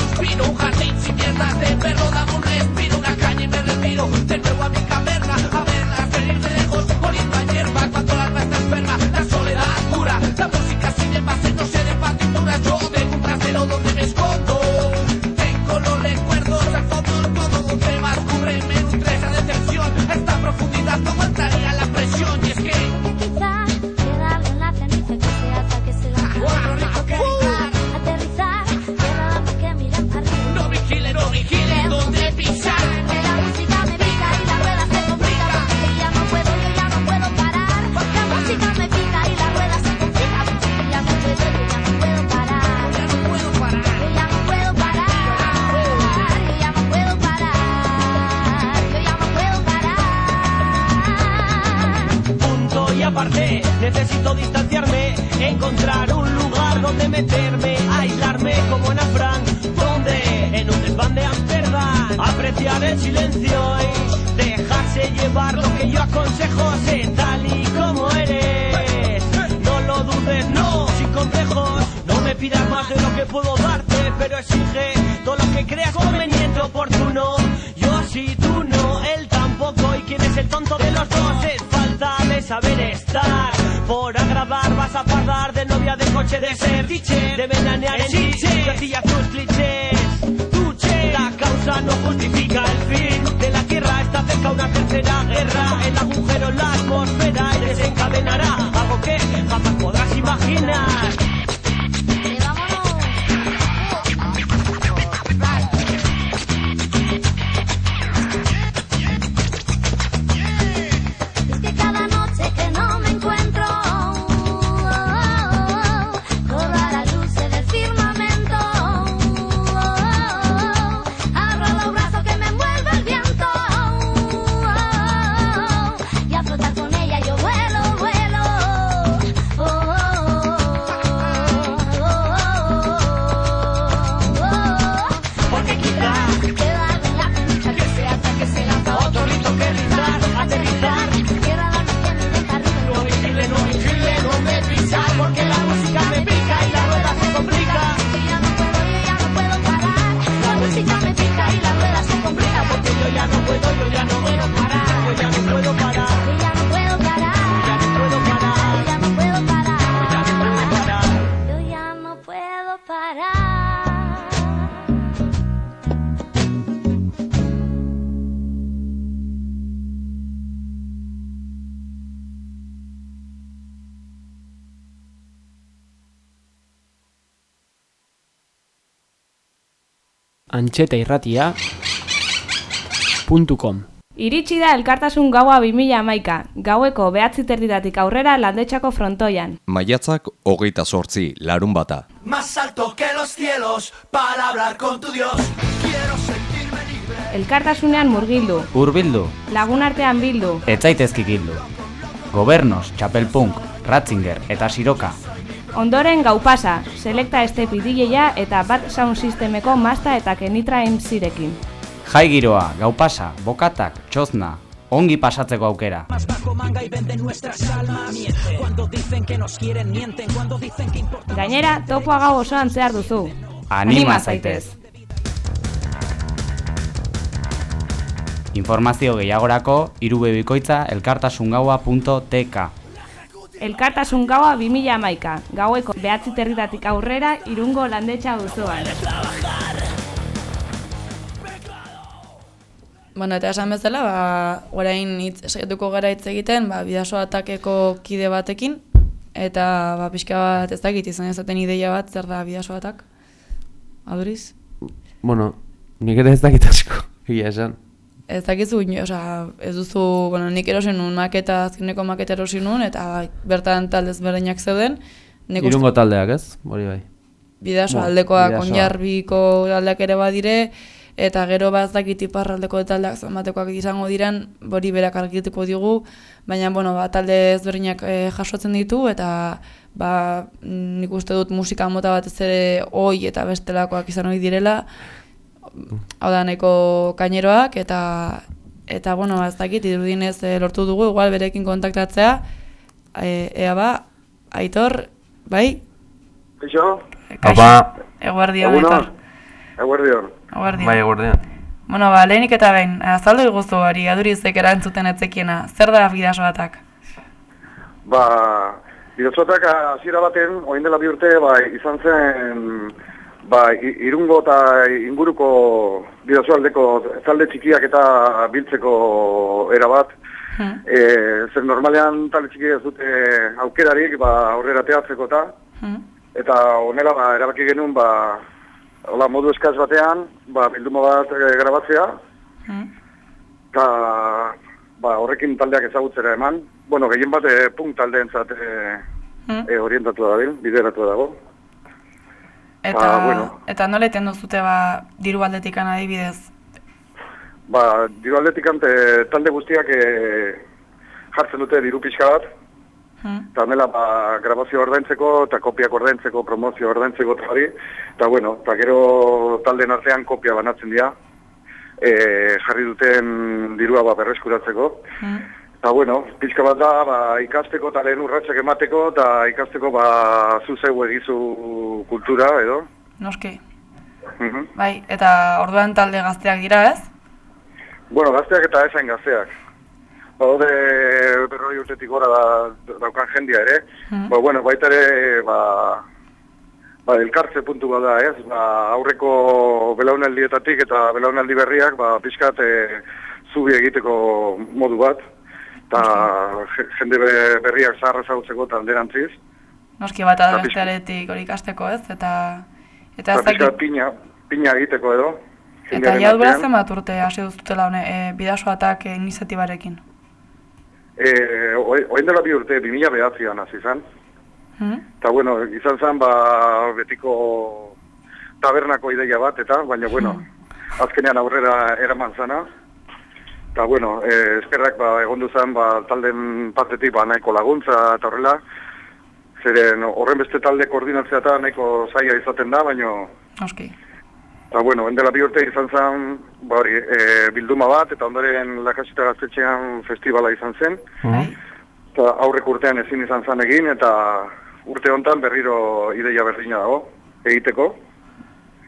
muchos vino, jalei si mierda coche, de venanear en chiche. Decía tus clichés, tuche. La causa no justifica el fin. De la tierra está cerca una tercera guerra. El agujero en la atmósfera y desencadenará algo que jamás podrás imaginar. Antxeta irratia com. Iritsi da elkartasun gaua 2000 amaika, gaueko behatzi terditatik aurrera landetxako frontoian. Maiatzak hogeita sortzi, larun bata. Más alto que los cielos para hablar con tu Dios. Quiero sentirme libre. Elkartasunean murgildu, Urbildu, lagun artean bildu, ez zaitezkik hildu. Gobernos, Txapelpunk, Ratzinger eta Siroka. Ondoren gau pasa, selekta estepi DJa eta bat sound sistemeko masta eta kenitra MCrekin. Jai giroa, gau pasa, bokatak, txozna, ongi pasatzeko aukera. Gainera, topoa gau osoan zehar duzu. Anima zaitez! Informazio gehiagorako irubebikoitza elkartasungaua.tk Elkartasun gaua 2000 amaika, gaueko behatzi territatik aurrera irungo landetxa duzuan. Bueno, eta esan bezala, ba, orain hitz saiatuko gara hitz egiten, ba, bidaso atakeko kide batekin, eta ba, pixka bat ez dakit izan ezaten ideia bat, zer da bidaso atak? Aduriz? Bueno, nik ere ez dakit asko, egia esan. Ez dakizu, osea, ez duzu, bueno, nik erosin nun maketa, azkeneko maketa erosin nun, eta bai, bertan talde ezberdinak zeuden. Nik uste- Irungo taldeak ez, hori bai. Bidaso Bueno, aldekoak, onjarbiko taldeak ere badire, eta gero bat dakit iparraldeko taldeak zenbatekoak izango diran, hori berak argituko digu, baina, bueno, ba, talde ezberdinak eh, jasotzen ditu, eta ba, nik uste dut musika mota bat ez ere oi eta bestelakoak izan ohi direla, hau da nahiko kaineroak, eta, eta bueno, ba, ez dakit, irudinez eh, lortu dugu, igual berekin kontaktatzea, e, ea ba, Aitor, bai? Kaixo? Apa. Eguardion, Egunon. Aitor. Eguerdion. Eguardion. Bai, eguardian. Bueno, ba, lehenik eta behin, azaldu iguzu hori, adurizek erantzuten etzekiena, zer da bidaso batak? Ba, bidazotak hasiera baten, orain dela bi urte, ba, izan zen ba, irungo eta inguruko bidazoaldeko talde txikiak eta biltzeko era bat. E, zer normalean talde txikiak ez dute aukerarik ba, aurrera teatzeko eta eta honela ba, erabaki genuen ba, hola, modu eskaz batean ba, bilduma bat e, grabatzea eta ba, horrekin taldeak ezagutzera eman. Bueno, gehien bat e, punk taldeentzat e, e, orientatu da bideratu dago. Eta, Ba, bueno. eta nola eten duzute ba, diru aldetikan adibidez? Ba, diru aldetik ante talde guztiak e, jartzen dute diru pixka bat, eta honela ba, grabazio ordaintzeko, eta kopiak ordaintzeko, promozio ordaintzeko eta hori, eta bueno, eta gero taldeen artean kopia banatzen dira, e, jarri duten dirua ba, berreskuratzeko, Eta bueno, pixka bat da, ba, ikasteko eta lehen urratxak emateko, eta ikasteko ba, zuzeu egizu kultura, edo. Noski. Mhm. Bai, eta orduan talde gazteak dira, ez? Bueno, gazteak eta esain gazteak. Ba, Ode berroi urtetik gora da, daukan jendia ere. Mhm. Ba, bueno, baita ere, ba, ba, elkartze puntu bat da, ez? Ba, aurreko belaunaldietatik eta belaunaldi berriak, ba, pixkat e, zubi egiteko modu bat. Eta je- jende be- berriak zaharra zautzeko eta alderantziz. Noski bat Eta bestearetik hori ikasteko, ez? Eta eta Eta ez dakit. pina, pina egiteko edo. Eta jendearen ja duela artean. zenbat urte hasi duzutela hone, e, bidasoatak e, iniziatibarekin. Eh, oi- Oin dela bi urte, 2000 behatzean hasi zen. Hmm? Eta bueno, izan zen ba betiko tabernako ideia bat, eta baina bueno, azkenean aurrera eraman zana. Eta bueno, eh, eskerrak ba, egondu zen ba, talden partetik ba, nahiko laguntza eta horrela. Zeren horren beste talde koordinatzea eta nahiko zaila izaten da, baina Noski. Eta bueno, endela bi urte izan zen, ba hori, e, bilduma bat, eta ondoren lakasita gaztetxean festivala izan zen. Eta aurrek urtean ezin izan zen egin, eta urte hontan berriro ideia berdina dago, egiteko.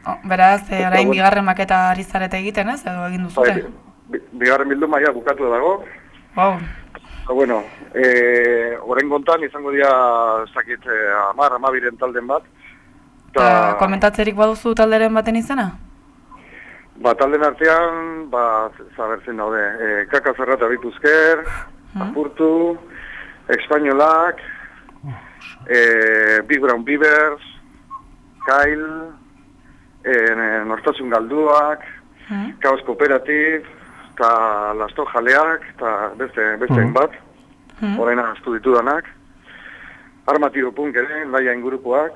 O, beraz, e, orain bigarren maketa ari zarete egiten, ez? Edo egin duzute? Bi- bigarren bilduma ja bukatu dago. Wow. Eta bueno, e, orain gontan izango dira, ez dakit, e, amar, amabiren talden bat. Eta komentatzerik baduzu talderen baten izena? Ba, talden artean, ba, zabertzen daude, e, kaka zerrata bituzker, apurtu, espainolak, e, Big Brown Beavers, Kyle, e, Nortasun Galduak, Kaos Kooperativ, eta Lasto Jaleak, eta beste, beste Mhm. bat, Mhm. orain astu ditudanak. Armatiro punk ere, laia ingurukoak.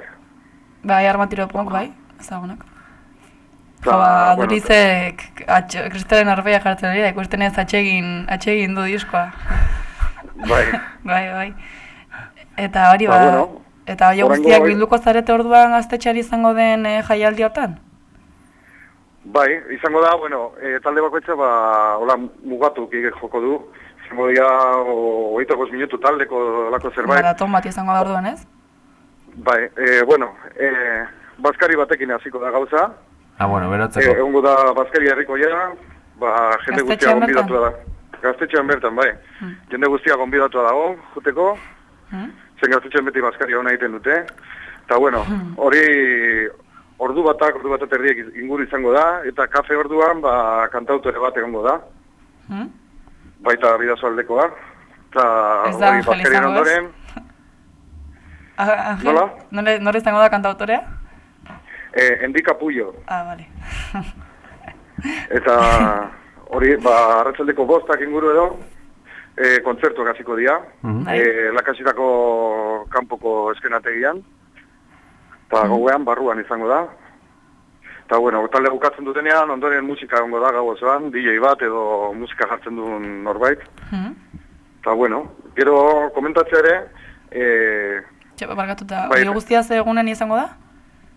Bai, armatiro punk, bai, ezagunak. Ta, ba, bueno, adurizek atx- kristalen arbeia jartzen dira, ikusten ez atsegin, atsegin du diskoa. Bai. [laughs] bai, bai. Eta hori Ba, ba, bueno, eta hori guztiak bilduko zarete orduan gaztetxeari izango den eh, jaialdi hortan? Bai, izango da, bueno, e, talde bakoitza ba, hola mugatu joko du. Izango dira hogeita bost minutu taldeko lako zerbait. Maraton bat izango da orduan, ez? Bai, e, bueno, e, Baskari batekin hasiko da gauza. Ah, bueno, E, berotzeko. egongo da Baskari herrikoia, ba, jende guztia gonbidatua da. Gaztetxean bertan, bai. Jende guztia gonbidatua dago, juteko. Zen gaztetxean beti Baskari hona egiten dute. Eta bueno, hori ordu batak, ordu bat eta erdiek inguru izango da, eta kafe orduan, ba, kantautore bat egongo da. Hmm? baita bidazo aldekoa. Eta Ez da hori Angel bazkarien izango, ez? ondoren, [laughs] Angel, Nola? Nore, nore izango da kantautorea? eh, endika puyo. Ah, bale. [laughs] Eta hori, ba, arratsaldeko bostak inguru edo, eh, kontzertuak hasiko dira. Mhm. Eh, lakasitako kanpoko eskenategian. Eta gauean, barruan izango da. Eta, bueno, talde bukatzen dutenean, ondoren musika egongo da gau osoan, DJ bat edo musika jartzen duen norbait. Eta, bueno, gero komentatzea ere, eh, Txepa, barkatuta, Bai. hori guztia ze egunen izango da?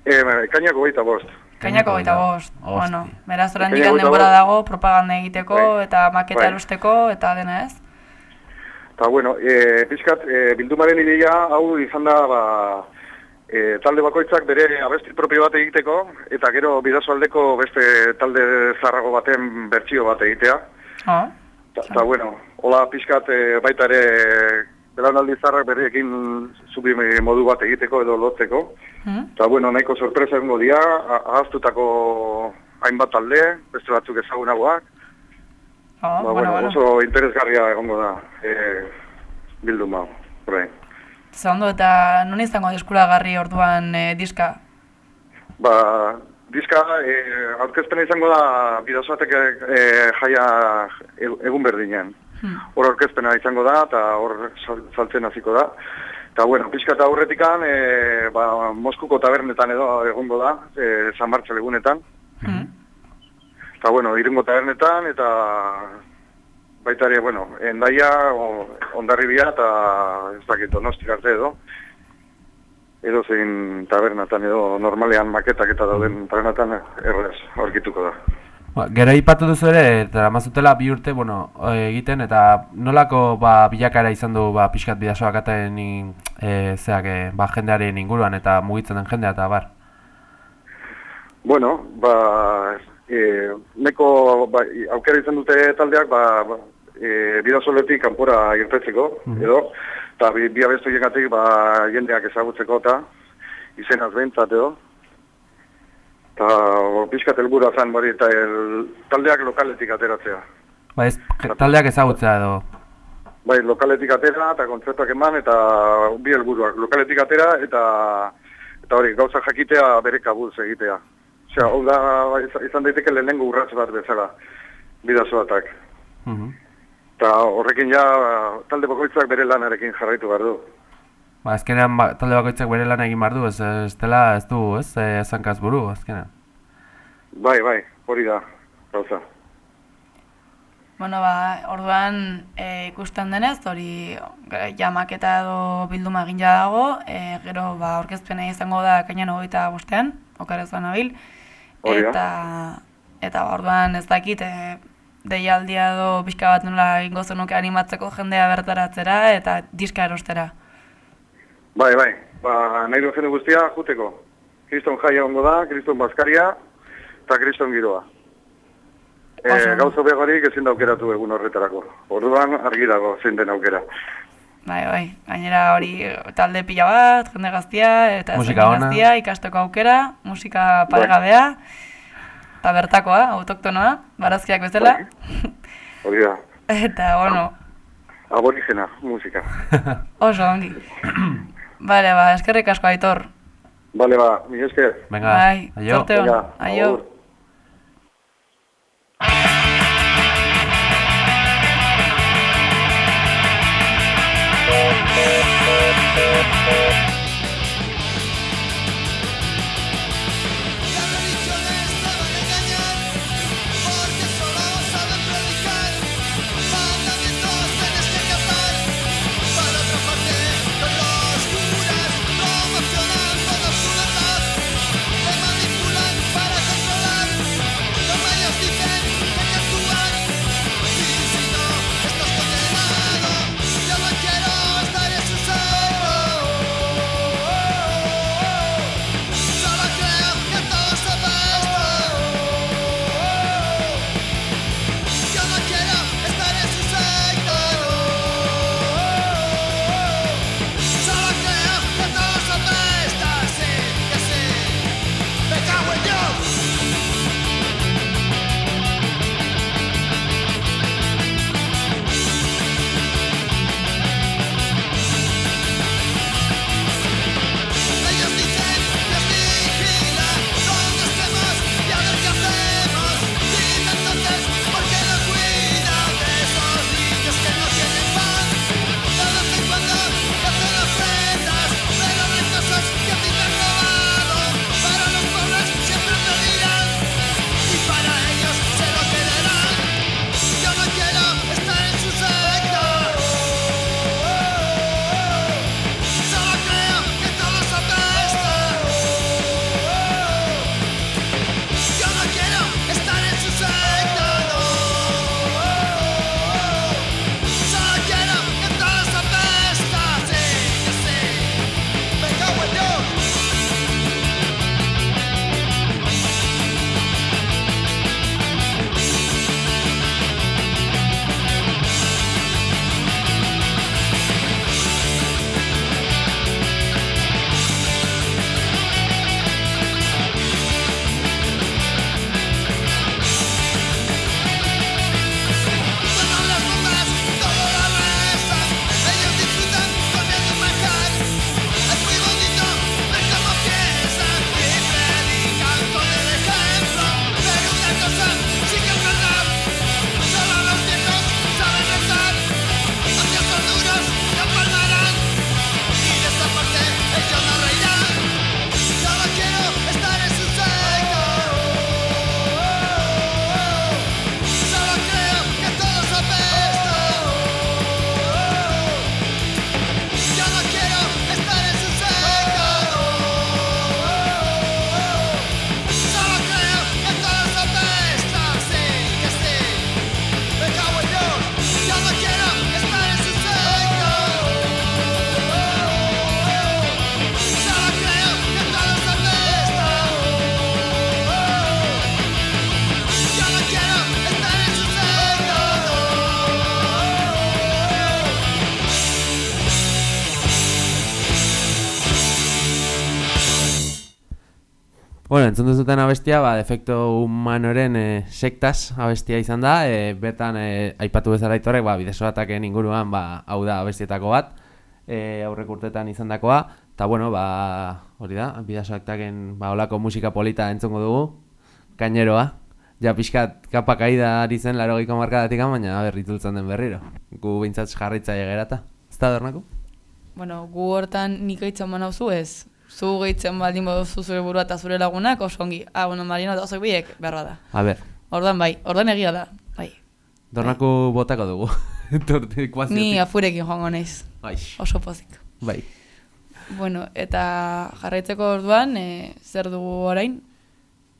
eh, kainako goita bost. Kainako gaita bost. Bueno, beraz orain hogeita denbora dago propaganda egiteko Bai. eta maketa Bai. erosteko eta dena ez? Eta, bueno, e, pixkat, e, bildumaren ideia hau izan da, ba, e, talde bakoitzak bere abesti propio bat egiteko, eta gero bidazoaldeko beste talde zarrago baten bertsio bat egitea. Ah. Eta, bueno, hola pixkat e, baita ere belaunaldi zarrak berriekin zubi modu bat egiteko edo lotzeko. Hmm? Eta, bueno, nahiko sorpresa egongo dira, ahaztutako hainbat talde, beste batzuk ezagunagoak. Oh, ba, bueno, oso interesgarria egongo da e, bilduma. hau, Ondo eta non izango da eskuragarri orduan eh, diska? Ba, diska, e, aurkezpena izango da bidazoatek e, jaia e- egun berdinean. Hmm. Hor aurkezpena izango da, eta hor sal- saltzen hasiko da. Eta, bueno, pixka eta aurretikan, e, ba, Moskuko tabernetan edo egongo da, e, San Martxal egunetan. Hmm. Eta, bueno, irungo tabernetan, eta baita ere, bueno, endaia, ondarribia eta ez dakit donostik arte edo. Edo zein tabernatan edo normalean maketak eta dauden tabernatan errez aurkituko da. Ba, gero ipatu duzu ere, eta mazutela bi urte, bueno, egiten, eta nolako ba, bilakara izan du ba, pixkat bidasoak aten e, zeak, e, ba, jendearen inguruan eta mugitzen den jendea eta bar. Bueno, ba, e, neko ba, aukera izan dute taldeak, ba, e, bidasoletik kanpora irtetzeko, Mhm. edo, eta bi, bi abestu jengatik, ba, jendeak ezagutzeko eta izenaz behintzat edo. Eta pixkat helburua zen, bari, eta el, taldeak lokaletik ateratzea. Ba, ez, taldeak ezagutzea edo. Bai, lokaletik atera eta kontzertuak eman eta bi helburuak. Lokaletik atera eta eta hori, gauza jakitea bere kabuz egitea. Osea, hau da iz- izan daiteke lehenengo urrats bat bezala bidazoatak. Mhm. Eta horrekin ja talde bakoitzak bere lanarekin jarraitu behar du. Ba, azkenean ba, talde bakoitzak bere lan egin behar du, ez, ez dela, ez du, ez, e, zankaz buru, azkenean. Bai, bai, hori da, gauza. Bueno, ba, orduan e, ikusten denez, hori e, ja maketa edo bilduma egin ja dago, e, gero ba, orkezpena izango da kainan hogeita bostean, okarez nabil, Hori da. eta, eta ba, orduan ez dakit, e, deialdia edo pixka bat nola egingo zenuke animatzeko jendea bertaratzera eta diska erostera. Bai, bai, ba, nahi du jende guztia juteko. Kriston jaia ongo da, kriston baskaria eta kriston giroa. E, gauza begorik ezin da aukeratu egun horretarako. Orduan argi dago zein den aukera. Bai, bai, gainera hori talde pila bat, jende gaztia, eta Musika gaztia, ikasteko aukera, musika Bai. Eta bertakoa, autoktonoa, barazkiak bezala, Hori da, eta, bueno, aborigena, musika. [laughs] oso ongi. [clears throat] Bale, ba, eskerrik asko aitor. Bale, ba, mi esker. Venga, Bai, aio. Venga, aio. Entzun duzuten abestia, ba, defekto humanoren e, sektas abestia izan da, e, bertan e, aipatu bezala itorrek, ba, bidesoataken inguruan, ba, hau da abestietako bat, e, aurrek urtetan izan dakoa, eta bueno, ba, hori da, bidesoataken, ba, olako musika polita entzungo dugu, kaineroa, ja pixkat kapa kaida ari zen laro giko markadatik baina berritultzen den berriro, gu bintzat jarritzaile gerata, ez da dornako? Bueno, gu hortan nik eitzen manauzu ez, zu gehitzen baldin baduzu zure burua eta zure lagunak oso ongi. Ah, bueno, Mariano eta biek, behar da. A ber. Ordan bai, ordan egia da, bai. Dornako botako dugu. [laughs] Ni afurekin joango naiz. Bai. Oso pozik. Bai. Bueno, eta jarraitzeko orduan, e, zer dugu orain?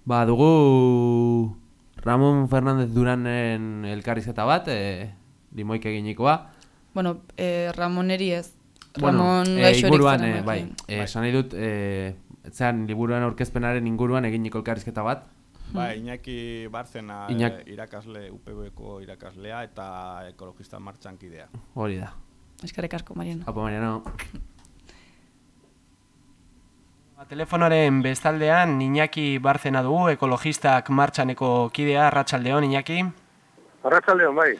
Ba, dugu Ramon Fernandez Duranen elkarrizketa bat, e, limoik eginikoa. Bueno, e, Ramoneri ez, bueno, Ramon e, gaixorik inguruan, zen e, bai, horrekin. e, esan nahi dut, e, zean liburuan aurkezpenaren inguruan eginiko elkarrizketa bat. Ba, Iñaki Barzena Iñak- eh, irakasle, UPB-ko irakaslea eta ekologista martxan kidea. Hori da. Eskerrik asko, Mariano. Apo, Mariano. Ba, telefonoaren bestaldean Iñaki Barzena dugu, ekologistak martxaneko kidea, Arratsaldeon Iñaki. Arratsaldeon bai.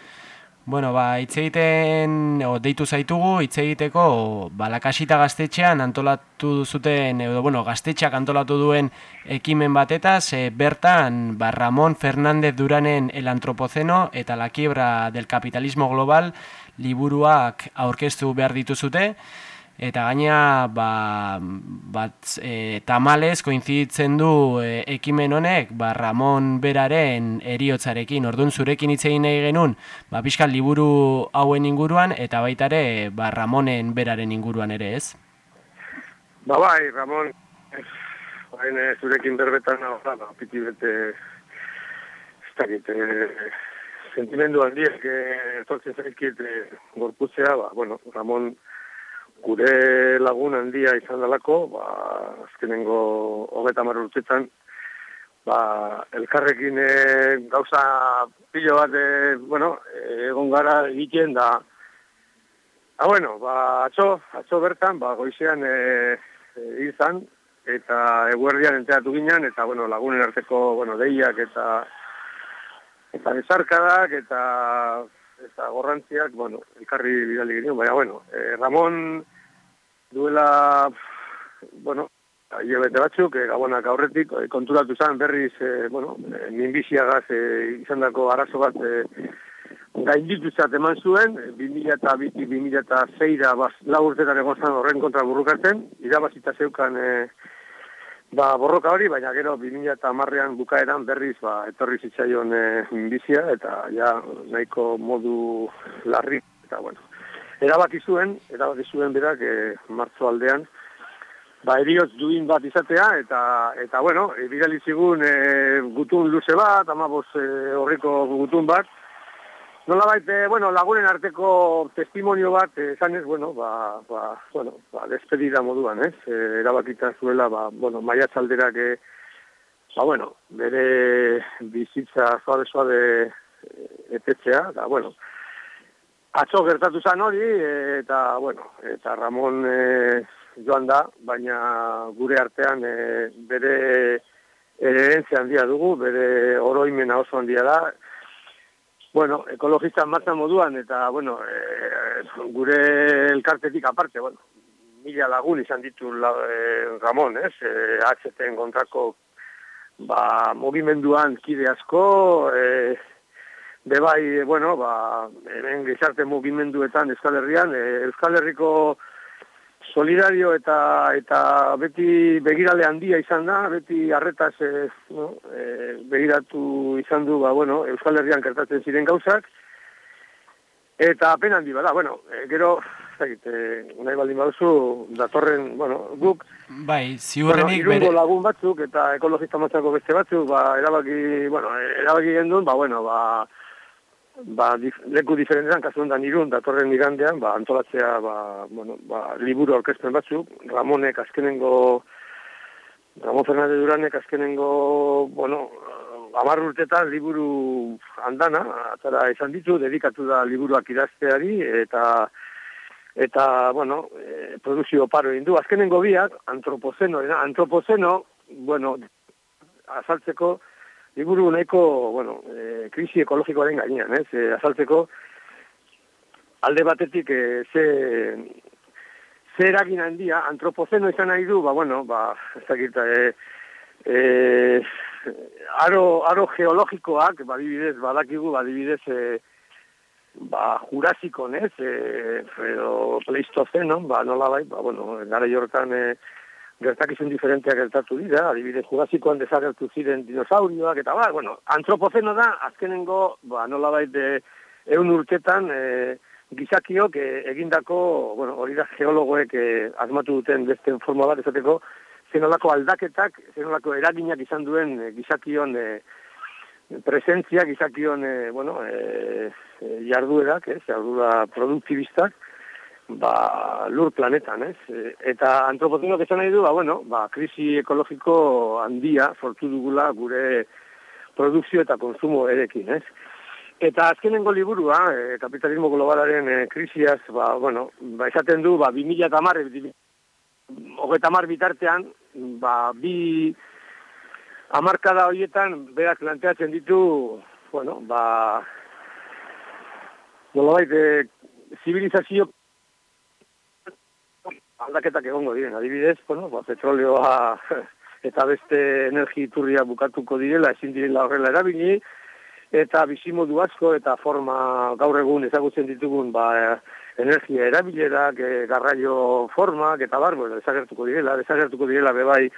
Bueno, ba, hitz egiten, o, deitu zaitugu, hitz egiteko, ba, lakasita gaztetxean antolatu zuten, edo, bueno, gaztetxeak antolatu duen ekimen batetaz, e, bertan, ba, Ramon Fernández Duranen El Antropoceno eta La Quiebra del Capitalismo Global liburuak aurkeztu behar dituzute, eta gaina, ba, bat, e, tamales koinziditzen du e, ekimen honek, ba, Ramon beraren eriotzarekin, orduan zurekin hitz egin nahi genuen, ba, pixka liburu hauen inguruan, eta baita ere, ba, Ramonen beraren inguruan ere ez? Ba bai, Ramon, hain eh, zurekin berbetan nago, ba, piti bete, ez dakit, eh, sentimendu handiek eh, etortzen zaizkit eh, gorputzea, ba, bueno, Ramon gure lagun handia izan dalako, ba, azkenengo hogeta mar ba, elkarrekin eh, gauza pilo bat, eh, bueno, egon gara egiten da, Ah, bueno, ba, atzo, atzo bertan, ba, goizean e, e, izan, eta eguerdian enteratu ginen, eta, bueno, lagunen arteko, bueno, deiak eta eta bezarkadak, eta eta gorrantziak, bueno, elkarri bidali ginen, baina, bueno, e, Ramon duela, bueno, hilabete batzuk, e, gabonak aurretik, e, konturatu zen berriz, e, bueno, minbiziagaz e, izan dako arazo bat e, gainditutzat eman zuen, 2002-2006 da baz, lau urtetan egon zen horren kontra burrukatzen, irabazita zeukan e, ba, borroka hori, baina gero 2010an bukaeran berriz ba, etorri zitzaion e, bizia, eta ja nahiko modu larri, eta bueno. Erabaki zuen, erabaki zuen berak e, martzo aldean, ba, eriotz duin bat izatea, eta, eta bueno, e, bidali zigun e, gutun luze bat, amabos e, horriko gutun bat, Nola baite, bueno, lagunen arteko testimonio bat, eh, esan ez, bueno, ba, ba, bueno, ba, despedida moduan, ez? E, erabakita zuela, ba, bueno, maiatzalderak, e, ba, bueno, bere bizitza suave-suave e, etetzea, da, bueno, atzo gertatu zan hori, e, eta, bueno, eta Ramon e, joan da, baina gure artean e, bere herentzia handia dugu, bere oroimena oso handia da, Bueno, ekologista martza moduan, eta, bueno, e, gure elkartetik aparte, bueno, mila lagun izan ditu la, e, Ramon, ez? E, HTen kontrako, ba, mogimenduan kide asko, e, bebai, bueno, ba, hemen gizarte mogimenduetan Euskal Herrian, e, Euskal Herriko solidario eta eta beti begirale handia izan da, beti harretaz e, no, e, begiratu izan du, ba, bueno, Euskal Herrian gertatzen ziren gauzak, eta pena handi bada, bueno, e, gero, zait, e, nahi baldin baduzu, datorren, bueno, guk, Bai, ziurrenik bueno, bere... lagun batzuk eta ekologista matzako beste batzuk, ba, erabaki, bueno, erabaki gendun, ba, bueno, ba, ba, dif, leku diferentean, kasu honetan irun, datorren igandean, ba, antolatzea, ba, bueno, ba, liburu aurkezpen batzuk, Ramonek azkenengo, Ramon Fernández Duranek azkenengo, bueno, amar urtetan liburu andana, atara izan ditu, dedikatu da liburuak idazteari, eta eta, bueno, e, produzio paro egin du. Azkenengo biak, antropozeno, antropozeno, bueno, azaltzeko, liburu nahiko, bueno, e, krisi ekologikoaren gainean, ez? E, azaltzeko, alde batetik, e, ze, ze eragin handia, antropozeno izan nahi du, ba, bueno, ba, ez dakit, e, e, aro, aro geologikoak, ba, adibidez, badakigu, ba, adibidez, e, ba, jurasiko, ez, e, edo pleistozeno, ba, nola bai, ba, bueno, gara jortan, e, gertakizun diferenteak gertatu dira, adibidez, jurasikoan desagertu ziren dinosaurioak, eta ba, bueno, antropozeno da, azkenengo, ba, nola bai, de, eun urtetan, e, gizakiok e, egindako, bueno, hori da geologoek e, asmatu duten beste forma bat esateko, zenolako aldaketak, zenolako eraginak izan duen e, gizakion e, presentzia, gizakion, e, bueno, e, e, jarduerak, ez, jarduera produktibistak, ba, lur planetan, ez? Eta antropozinok esan nahi du, ba, bueno, ba, krisi ekologiko handia sortu dugula gure produkzio eta konsumo erekin, ez? Eta azkenengo liburua, e, kapitalismo globalaren e, krisiaz, ba, bueno, ba, esaten du, ba, 2000 eta marre, hogeta mar bitartean, ba, bi amarkada horietan, berak planteatzen ditu, bueno, ba, nolabait, e, zibilizazio aldaketak egongo diren, adibidez, bueno, ba, petroleoa [laughs] eta beste energi iturria bukatuko direla, ezin direla horrela erabili, eta bizimodu asko eta forma gaur egun ezagutzen ditugun ba, energia erabilerak, e, garraio formak eta bar, bueno, desagertuko direla, desagertuko direla bebai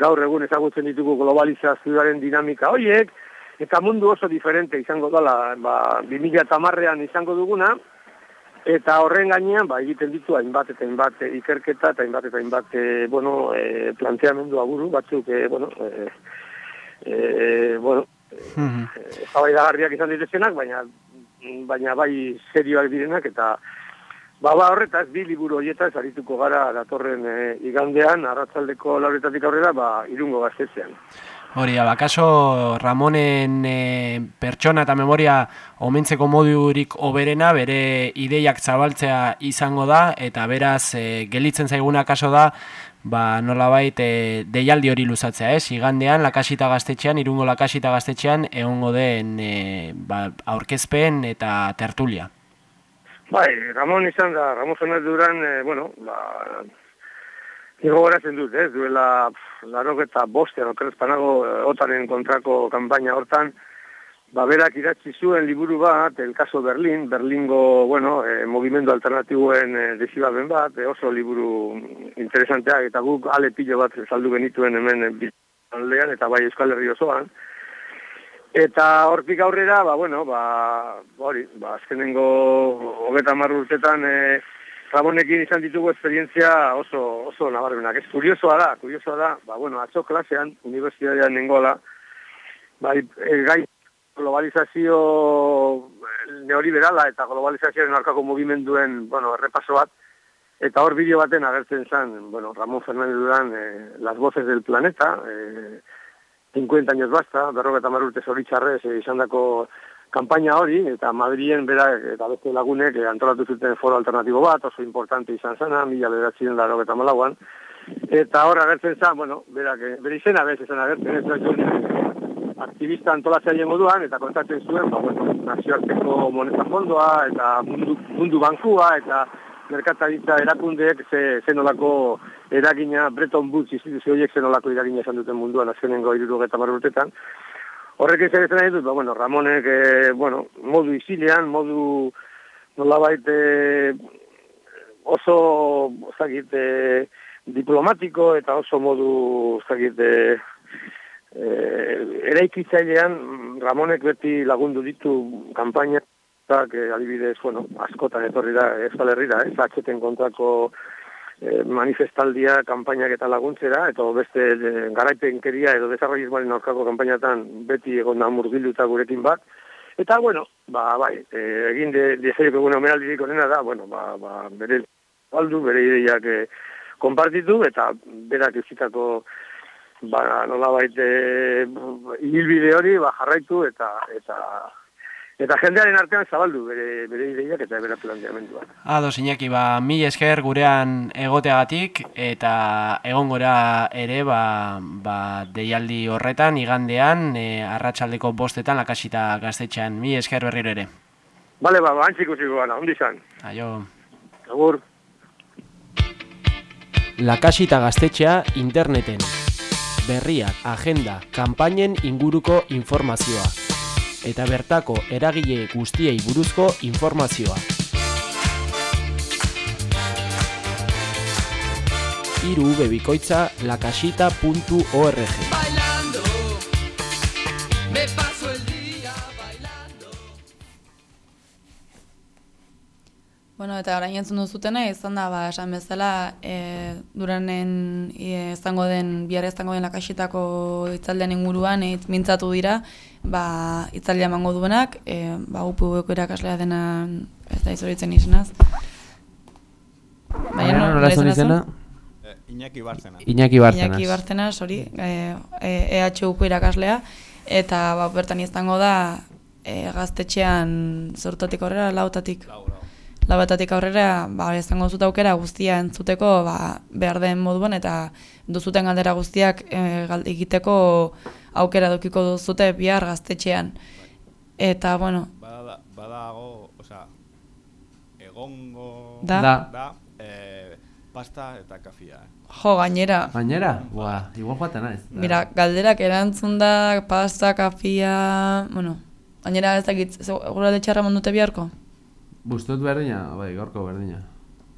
gaur egun ezagutzen ditugu globalizazioaren dinamika hoiek, eta mundu oso diferente izango dela, ba, 2000 eta marrean izango duguna, Eta horren gainean, ba, egiten ditu hainbat eta hainbat eh, ikerketa eta hainbat eta hainbat e, bueno, e, planteamendu aburu batzuk, e, bueno, e, e, bueno, e, izan dituzienak, baina baina bai serioak direnak eta ba, ba horretaz, bi liburu horietaz arituko gara datorren e, igandean, arratzaldeko lauretatik aurrera, ba, irungo gaztetzean. Hori, bakaso Ramonen e, pertsona eta memoria omentzeko modurik oberena, bere ideiak zabaltzea izango da, eta beraz, e, gelitzen zaiguna kaso da, ba, nolabait e, deialdi hori luzatzea, ez? Igandean, lakasita gaztetxean, irungo lakasita gaztetxean, egongo den e, ba, aurkezpen eta tertulia. Bai, Ramon izan da, Ramon Fernández Duran, e, bueno, ba, Nigo goratzen dut, ez, duela laro eta bostean okerrezpanago eh, otaren kontrako kanpaina hortan, ba, berak idatzi zuen liburu bat, el caso Berlin, Berlingo, bueno, e, movimendu alternatibuen e, desibaben bat, e, oso liburu interesanteak, eta guk ale pilo bat saldu genituen hemen aldean, eta bai Euskal Herri osoan. Eta hortik aurrera, ba, bueno, ba, hori, ba, azkenengo hogeta urtetan, e, Ramonekin izan ditugu esperientzia oso oso nabarmenak. Ez kuriosoa da, kuriosoa da, ba, bueno, atzo klasean, universitatean nengola, bai, e, gai globalizazio eh, neoliberala eta globalizazioaren arkako mugimenduen, bueno, errepaso bat, eta hor bideo baten agertzen zen, bueno, Ramon Fernández Duran, eh, las voces del planeta, eh, 50 años basta, berrogeta marurte zoritxarrez, eh, izan dako kanpaina hori, eta Madrien berak eta beste lagunek eh, antolatu zuten foro alternatibo bat, oso importante izan zena, mila beratzen daro eta malauan, eta hor agertzen zen, bueno, berak, eh, bere izena bez esan agertzen, ez da aktivista antolatzea moduan, eta kontatzen zuen, ba, bueno, nazioarteko moneta fondoa, eta mundu, mundu bankua, eta merkataritza erakundeek ze, zenolako eragina, Bretton Woods instituzio horiek zenolako eragina esan duten munduan azkenengo irurugeta marrutetan, Horrek ez egiten dut, ba, bueno, Ramonek, e, bueno, modu izilean, modu nolabait e, oso, zagit, e, diplomatiko eta oso modu, zagit, e, e, eraikitzailean, Ramonek beti lagundu ditu kanpaina, eta, adibidez, bueno, askotan etorri da, ez herrira, ez, atxeten kontrako e, manifestaldia, kanpainak eta laguntzera, eta beste e, garaipenkeria edo desarrollismoaren aurkako kanpainatan beti egon da murgilduta gurekin bat. Eta, bueno, ba, bai, e, egin de, de zeio egun omenaldirik onena da, bueno, ba, ba, bere aldu, bere ideiak e, konpartitu, eta berak ezitako ba, nola baite, hilbide hori, ba, jarraitu, eta, eta, eta jendearen artean zabaldu bere, bere ideiak eta bere planteamendua. Ado, Iñaki, ba, mil esker gurean egoteagatik eta egongora ere ba, ba, deialdi horretan, igandean, e, arratsaldeko bostetan lakasita gaztetxean. Mil esker berriro ere. Bale, ba, ba, antzik utziko gana, ondi izan. Aio. Agur. Lakasita gaztetxea interneten. Berriak, agenda, kanpainen inguruko informazioa. Eta bertako eragile guztiei buruzko informazioa. Iru bebikoitza lakasita.org Bueno, eta orain entzun duzutena izan da, ba, esan bezala, e, duranen e, izango den, bihar izango den lakasitako itzaldean inguruan, e, mintzatu dira, ba, itzaldea emango duenak, e, ba, UPV-ko irakaslea dena, ez da izoritzen izenaz. Baina, nola zuen izena? Eh, Iñaki Bartzena. Iñaki Bartzenas. Iñaki Bartzenas, hori, e, e, EHUko irakaslea, eta ba, bertan izango da, e, gaztetxean zortatik aurrera, lautatik. Labatatik aurrera, ba, izango zut aukera guztia entzuteko ba, behar den moduan eta duzuten galdera guztiak e, egiteko aukera dukiko duzute bihar gaztetxean. Eta, bueno, Bada, badago, osea, egongo Da. Da. da eh, pasta eta kafia. Eh. jo, gainera, Gainera? Buah, igual joaten naiz. Mira, galderak erantzun da, pasta, kafia, bueno, gainera ez dakit, guralde txarra mondute biharko? Bustut berdina, bai, gorko berdina.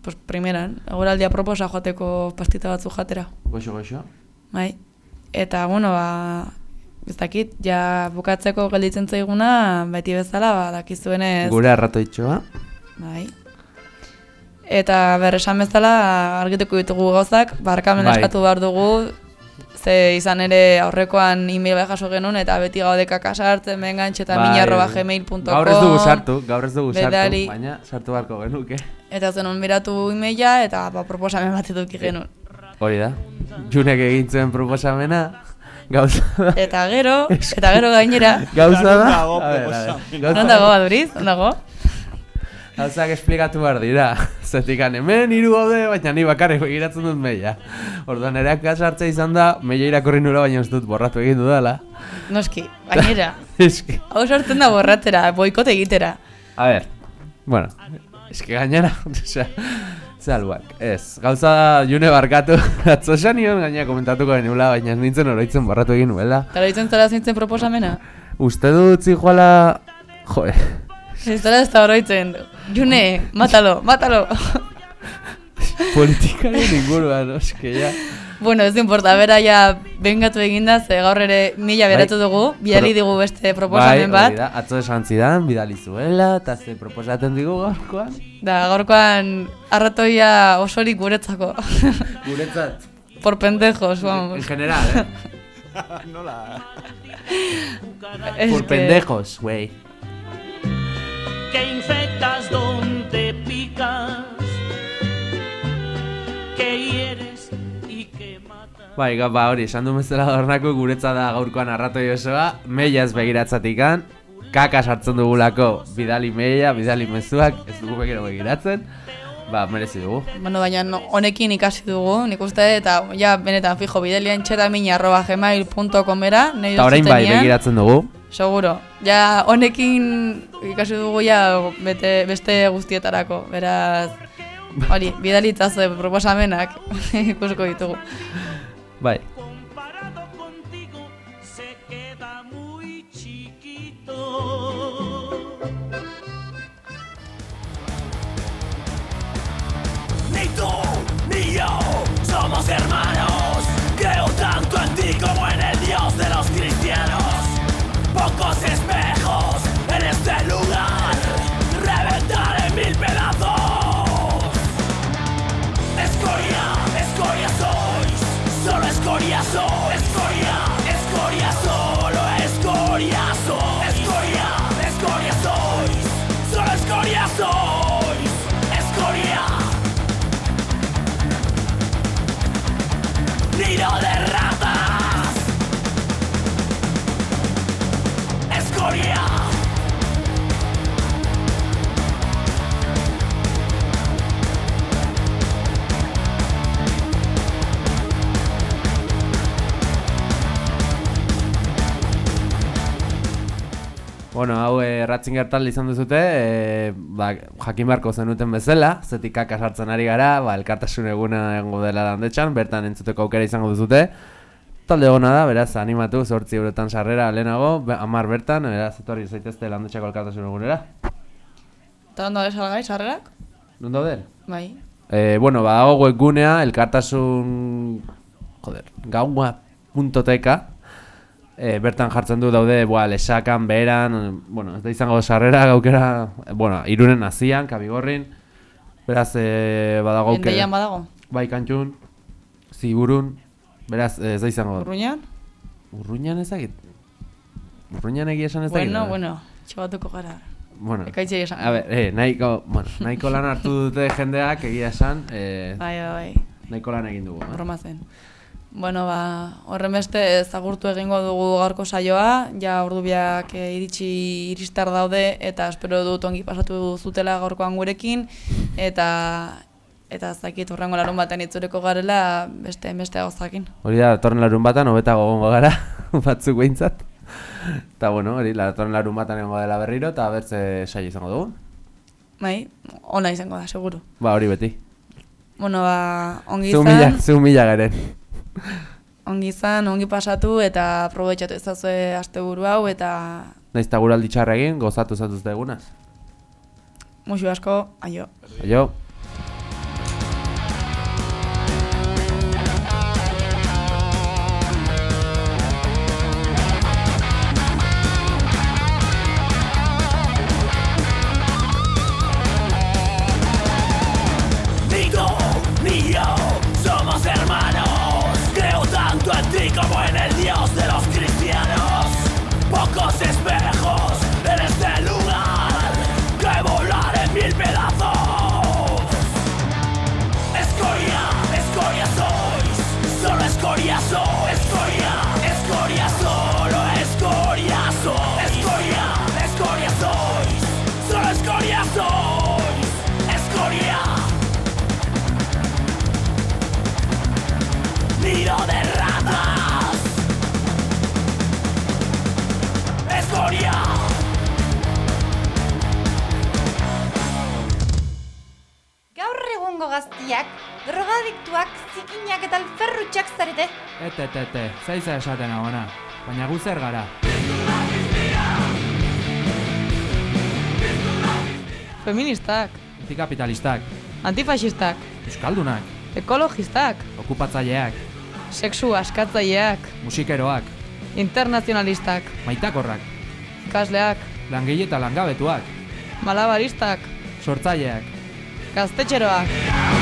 Pues primeran, guraldia proposa joateko pastita batzu jatera. Goxo, goxo. Bai. Eta, bueno, ba, ez dakit, ja bukatzeko gelditzen zaiguna, beti bezala, ba, dakizuenez... Gure arratoitxoa. Bai. Eta berresan bezala argituko ditugu gauzak, barkamen Bai. eskatu behar dugu, ze izan ere aurrekoan e-mail bai jaso genuen, eta beti gaudeka kasartzen, bengantxe eta Bai, minarroba.gmail.com Gaur ez dugu sartu, gaur ez dugu sartu, baina sartu beharko genuke. Eta zenun miratu e-maila, eta ba, proposamen bat eduki genuen. Hori da. Junek egin zuen proposamena, gauza da. Eta gero, eta gero gainera. Gauza da. Non dago A ver, a ver. proposamena? Gauza Non Gauzak esplikatu behar dira. [laughs] Zetik hemen hiru gaude, baina ni bakarrik begiratzen dut meia. Orduan ere kasartza izan da, meia irakorri nula, baina ez dut borratu egin dudala. Noski, gainera. [laughs] Eski. Hau sortzen da borratera, boikote egitera. A ver, bueno, eski gainera, [laughs] osea, Zalbuak, ez, gauza june barkatu, atzo nion gaina komentatuko genula, baina ez nintzen oroitzen borratu egin nuela. Eta ditzen zara zintzen proposamena? Uste dut zijoala, joe, Ez zara ez da oroitzen. June, matalo, matalo. [laughs] politikaren inguruan, oske, ja. bueno, ez importa, bera ja bengatu eginda, ze gaur ere mila beratu Bai. dugu, bidali digu beste proposamen bai, bat. da, atzo esan zidan, bidali zuela, eta ze proposatzen digu gaurkoan. Da, gaurkoan arratoia osorik guretzako. [laughs] Guretzat. Por pendejos, vamos. En general, eh. [laughs] Nola? Por pendejos, güey. que Bai, ga, ba, hori, esan du bezala dornako guretza da gaurkoan arratoi osoa, meia ez begiratzatikan, kaka sartzen dugulako bidali meia, bidali mezuak, ez dugu begiro begiratzen, ba, merezi dugu. Bueno, baina honekin ikasi dugu, nik uste, eta ja, benetan fijo, bidelian txetamina arroba gmail.com era, nahi Eta orain bai begiratzen dugu. Seguro. Ja, honekin ikasi dugu ja bete, beste guztietarako. Beraz, hori, bidalitzazu proposamenak [laughs] ikusko ditugu. Bai. se queda muy chiquito. Ni tú ni yo somos hermanos. Creo tanto en ti como en el Dios de los cristianos. Pocos espejos Bueno, hau eh, Ratzinger talde izan duzute, e, ba, jakin beharko zenuten bezala, zetik kaka sartzen ari gara, ba, elkartasun eguna egongo dela landetxan, bertan entzuteko aukera izango duzute. Talde egona da, beraz, animatu, zortzi eurotan sarrera lehenago, be- amar bertan, beraz, etorri zaitezte landetxako elkartasun egunera. Eta ondo salgai, sarrerak? Non dauden? Bai. E, bueno, ba, dago webgunea, elkartasun... Joder, gaua.tk e, Bertan jartzen du daude, boa, lesakan, beheran, bueno, ez da izango sarrera gaukera, bueno, irunen nazian, kabigorrin, beraz, e, badago aukera- Endeian badago? Bai, kantxun, ziburun, beraz, ez da izango. Urruñan? Urruñan ezagit? Urruñan egia esan ez dakit, Bueno, eh? bueno, txabatuko gara. Bueno, esan. a ber, eh, nahiko, bueno, nahiko lan hartu dute jendeak egia esan, eh, Bai, bai, bai. nahiko lan egin dugu. eh? Zen. Bueno, ba, horren beste ezagurtu egingo dugu gaurko saioa, ja ordubiak e, iritsi iristar daude eta espero dut ongi pasatu zutela gaurkoan gurekin eta eta ez dakit urrengo larun batean itzureko garela beste beste gauzakin. Hori da, datorren larun batan, hobetago egongo gara, [laughs] batzuk behintzat. Eta bueno, hori, datorren larun batan egongo dela berriro, eta bertze saio izango dugu. Bai, ona izango da, seguru. Ba, hori beti. Bueno, ba, ongi mila, izan, zu mila garen. Ongi izan, ongi pasatu eta aprobetxatu ezazue asteburu hau eta Naiz eta guraldi txarra egin, gozatu zatuzte egunaz. musu asko, aio. Aio. Zaiza esaten agona, baina gu zer gara. Feministak, Antikapitalistak, antifasistak, euskaldunak, ekologistak, okupatzaileak, sexu askatzaileak, musikeroak, internazionalistak, maitakorrak, ikasleak, langile eta langabetuak, malabaristak, sortzaileak, gaztetxeroak.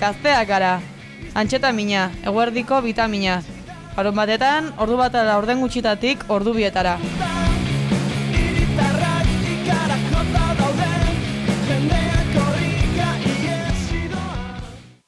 Gazteak gara, antxetamina, eguerdiko bitamina. Harun batetan, ordu bat ala orden gutxitatik ordu bietara.